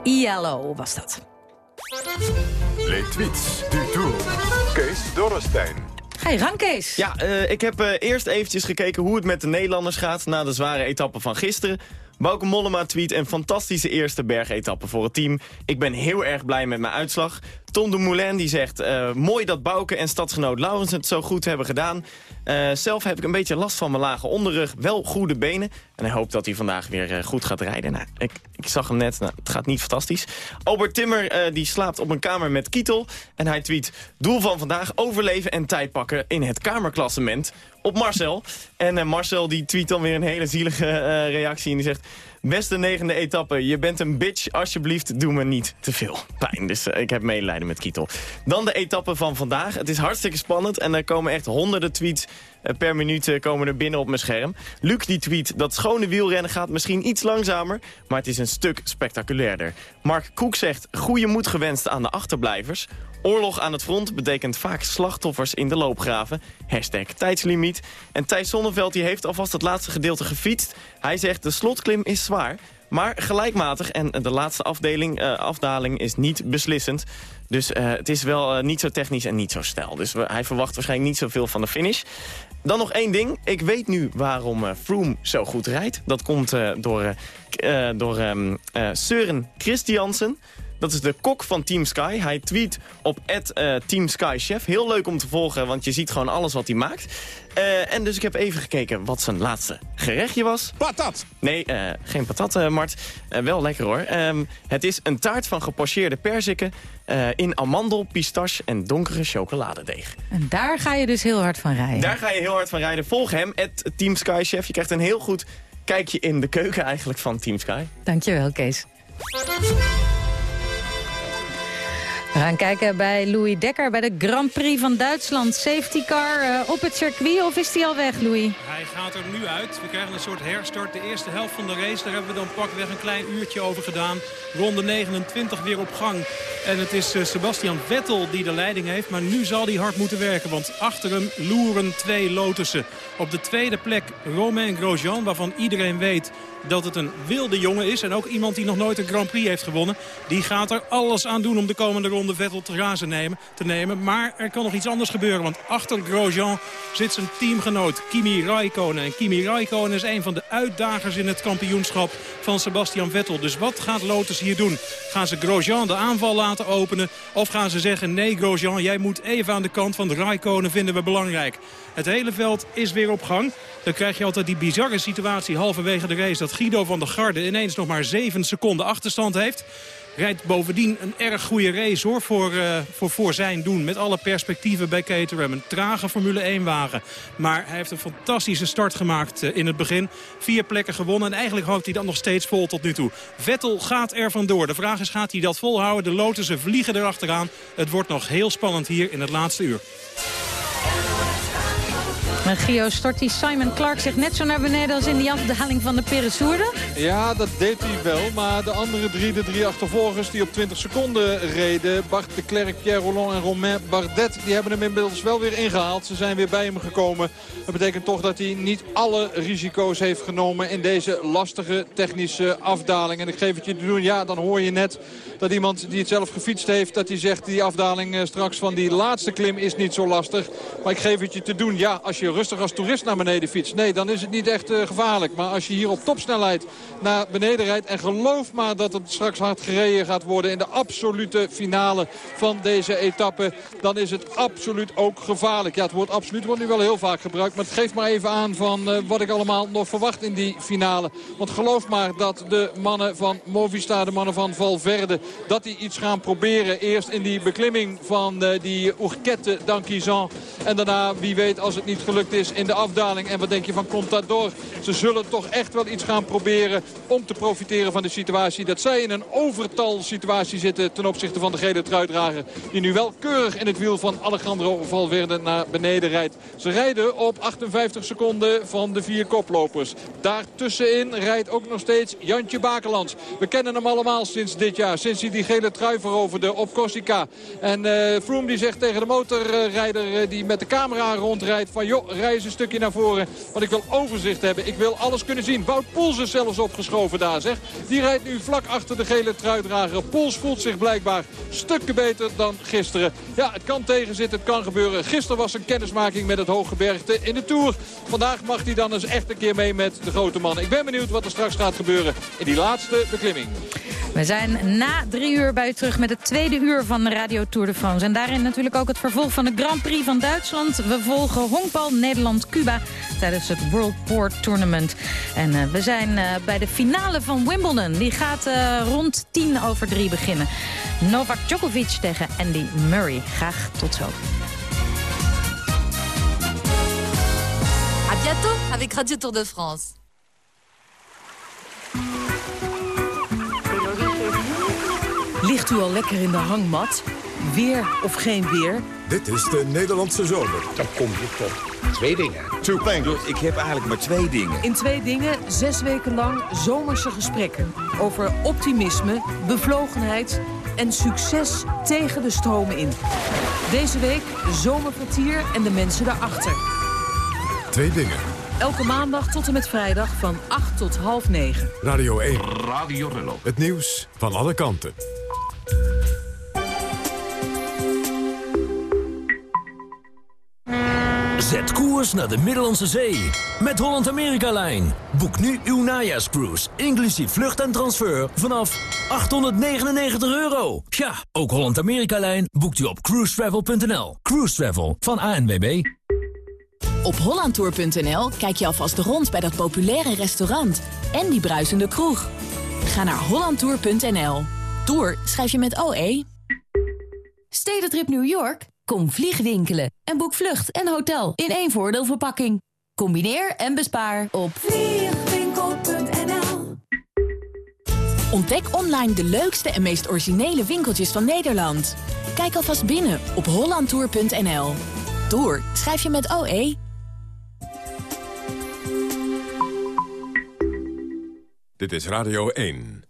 ILO was dat. Les tweets du tour. Kees Dorrestein. Ga je gang, Kees? Ja, uh, ik heb uh, eerst eventjes gekeken hoe het met de Nederlanders gaat... na de zware etappe van gisteren. Bauke Mollema tweet een fantastische eerste bergetappe voor het team. Ik ben heel erg blij met mijn uitslag. Tom Dumoulin die zegt, uh, mooi dat Bouke en stadsgenoot Laurens het zo goed hebben gedaan. Uh, zelf heb ik een beetje last van mijn lage onderrug, wel goede benen. En hij hoopt dat hij vandaag weer uh, goed gaat rijden. Nou, ik, ik zag hem net, nou, het gaat niet fantastisch. Albert Timmer die slaapt op een kamer met Kietel. En hij tweet, doel van vandaag overleven en tijd pakken in het kamerklassement op Marcel. En Marcel die tweet dan weer een hele zielige reactie en die zegt... Beste negende etappe, je bent een bitch. Alsjeblieft, doe me niet te veel pijn. Dus ik heb medelijden met Kietel. Dan de etappe van vandaag. Het is hartstikke spannend en er komen echt honderden tweets eh, per minuut eh, komen er binnen op mijn scherm. Luc die tweet dat schone wielrennen gaat misschien iets langzamer, maar het is een stuk spectaculairder. Mark Koek zegt goede moed gewenst aan de achterblijvers. Oorlog aan het front betekent vaak slachtoffers in de loopgraven. Hashtag tijdslimiet. En Thijs Sonneveld die heeft alvast het laatste gedeelte gefietst. Hij zegt de slotklim is zwaar, maar gelijkmatig en de laatste afdeling, uh, afdaling is niet beslissend. Dus uh, het is wel uh, niet zo technisch en niet zo stijl. Dus hij verwacht waarschijnlijk niet zoveel van de finish. Dan nog één ding. Ik weet nu waarom Froome zo goed rijdt. Dat komt door, door Søren Christiansen. Dat is de kok van Team Sky. Hij tweet op uh, Team Sky Chef. Heel leuk om te volgen, want je ziet gewoon alles wat hij maakt. Uh, en dus ik heb even gekeken wat zijn laatste gerechtje was. Patat! Nee, uh, geen patat, uh, Mart. wel lekker hoor. Um, het is een taart van gepocheerde perziken... in amandel, pistache en donkere chocoladedeeg. En daar ga je dus heel hard van rijden. Daar ga je heel hard van rijden. Volg hem, het Team Sky Chef. Je krijgt een heel goed kijkje in de keuken eigenlijk van Team Sky. Dankjewel, Kees. We gaan kijken bij Louis Dekker bij de Grand Prix van Duitsland. Safety car uh, op het circuit of is hij al weg, Louis? Hij gaat er nu uit. We krijgen een soort herstart. De eerste helft van de race, daar hebben we dan pakweg een klein uurtje over gedaan. Ronde 29 weer op gang. En het is uh, Sebastian Vettel die de leiding heeft. Maar nu zal hij hard moeten werken, want achter hem loeren twee Lotussen. Op de tweede plek Romain Grosjean, waarvan iedereen weet dat het een wilde jongen is. En ook iemand die nog nooit een Grand Prix heeft gewonnen. Die gaat er alles aan doen om de komende ronde Vettel te grazen nemen, te nemen. Maar er kan nog iets anders gebeuren. Want achter Grosjean zit zijn teamgenoot Kimi Raikkonen. En Kimi Raikkonen is een van de uitdagers in het kampioenschap van Sebastian Vettel. Dus wat gaat Lotus hier doen? Gaan ze Grosjean de aanval laten openen? Of gaan ze zeggen, nee Grosjean, jij moet even aan de kant van de Raikkonen vinden we belangrijk. Het hele veld is weer op gang. Dan krijg je altijd die bizarre situatie halverwege de race... dat Guido van der Garde ineens nog maar 7 seconden achterstand heeft. Rijdt bovendien een erg goede race hoor, voor, uh, voor, voor zijn doen. Met alle perspectieven bij Caterham. Een trage Formule 1-wagen. Maar hij heeft een fantastische start gemaakt uh, in het begin. Vier plekken gewonnen en eigenlijk houdt hij dat nog steeds vol tot nu toe. Vettel gaat er vandoor. De vraag is, gaat hij dat volhouden? De Lotussen vliegen erachteraan. Het wordt nog heel spannend hier in het laatste uur. Maar Gio stort die Simon Clark zich net zo naar beneden als in die afdaling van de Peresourde? Ja, dat deed hij wel. Maar de andere drie, de drie achtervolgers die op 20 seconden reden... Bart de Klerk, Pierre Roland en Romain Bardet... die hebben hem inmiddels wel weer ingehaald. Ze zijn weer bij hem gekomen. Dat betekent toch dat hij niet alle risico's heeft genomen... in deze lastige technische afdaling. En ik geef het je te doen. Ja, dan hoor je net dat iemand die het zelf gefietst heeft... dat hij zegt die afdaling straks van die laatste klim is niet zo lastig. Maar ik geef het je te doen. Ja, als je rustig als toerist naar beneden fietst. Nee, dan is het niet echt uh, gevaarlijk. Maar als je hier op topsnelheid naar beneden rijdt... en geloof maar dat het straks hard gereden gaat worden... in de absolute finale van deze etappe... dan is het absoluut ook gevaarlijk. Ja, het woord absoluut wordt nu wel heel vaak gebruikt. Maar het geeft maar even aan van uh, wat ik allemaal nog verwacht in die finale. Want geloof maar dat de mannen van Movistar, de mannen van Valverde... dat die iets gaan proberen. Eerst in die beklimming van uh, die Ourquette d'Anquizan. En daarna, wie weet, als het niet gelukt is in de afdaling. En wat denk je van Contador? Ze zullen toch echt wel iets gaan proberen om te profiteren van de situatie. Dat zij in een overtal situatie zitten ten opzichte van de gele truitdrager. Die nu wel keurig in het wiel van Alejandro Valverde naar beneden rijdt. Ze rijden op 58 seconden van de vier koplopers. Daartussenin rijdt ook nog steeds Jantje Bakelands. We kennen hem allemaal sinds dit jaar. Sinds hij die gele trui veroverde op Corsica. En uh, Froome die zegt tegen de motorrijder uh, die met de camera rondrijdt van... joh, rij een stukje naar voren. Want ik wil overzicht hebben. Ik wil alles kunnen zien. Wout Poels is zelfs opgeschoven daar, zeg. Die rijdt nu vlak achter de gele truidrager. Poels voelt zich blijkbaar stukken beter dan gisteren. Ja, het kan tegenzitten, het kan gebeuren. Gisteren was een kennismaking met het hooggebergte in de Tour. Vandaag mag hij dan eens echt een keer mee met de grote mannen. Ik ben benieuwd wat er straks gaat gebeuren in die laatste beklimming. We zijn na drie uur bij u terug met het tweede uur van de Radio Tour de France. En daarin natuurlijk ook het vervolg van de Grand Prix van Duitsland. We volgen honkbal Nederland-Cuba tijdens het World Port Tournament. En uh, we zijn uh, bij de finale van Wimbledon. Die gaat uh, rond tien over drie beginnen. Novak Djokovic tegen Andy Murray. Graag tot zo. A bientôt avec Radio Tour de France. Ligt u al lekker in de hangmat? Weer of geen weer? Dit is de Nederlandse zomer. Dan kom je tot twee dingen. Two things. Ik heb eigenlijk maar twee dingen. In twee dingen zes weken lang zomerse gesprekken. Over optimisme, bevlogenheid en succes tegen de stromen in. Deze week zomerkwartier en de mensen daarachter. Twee dingen. Elke maandag tot en met vrijdag van 8 tot half 9. Radio 1. Radio Rello. Het nieuws van alle kanten. Zet koers naar de Middellandse Zee. Met Holland-Amerika-lijn. Boek nu uw najaarscruise, inclusief vlucht en transfer, vanaf 899 euro. Ja, ook Holland-Amerika-lijn boekt u op cruisetravel.nl. Cruise Travel van ANWB. Op hollandtour.nl kijk je alvast rond bij dat populaire restaurant en die bruisende kroeg. Ga naar hollandtour.nl. Tour schrijf je met OE. Stedentrip New York? Kom vliegwinkelen en boek vlucht en hotel in één voordeelverpakking. Combineer en bespaar op vliegwinkel.nl Ontdek online de leukste en meest originele winkeltjes van Nederland. Kijk alvast binnen op hollandtour.nl. Tour schrijf je met OE. Dit is Radio 1.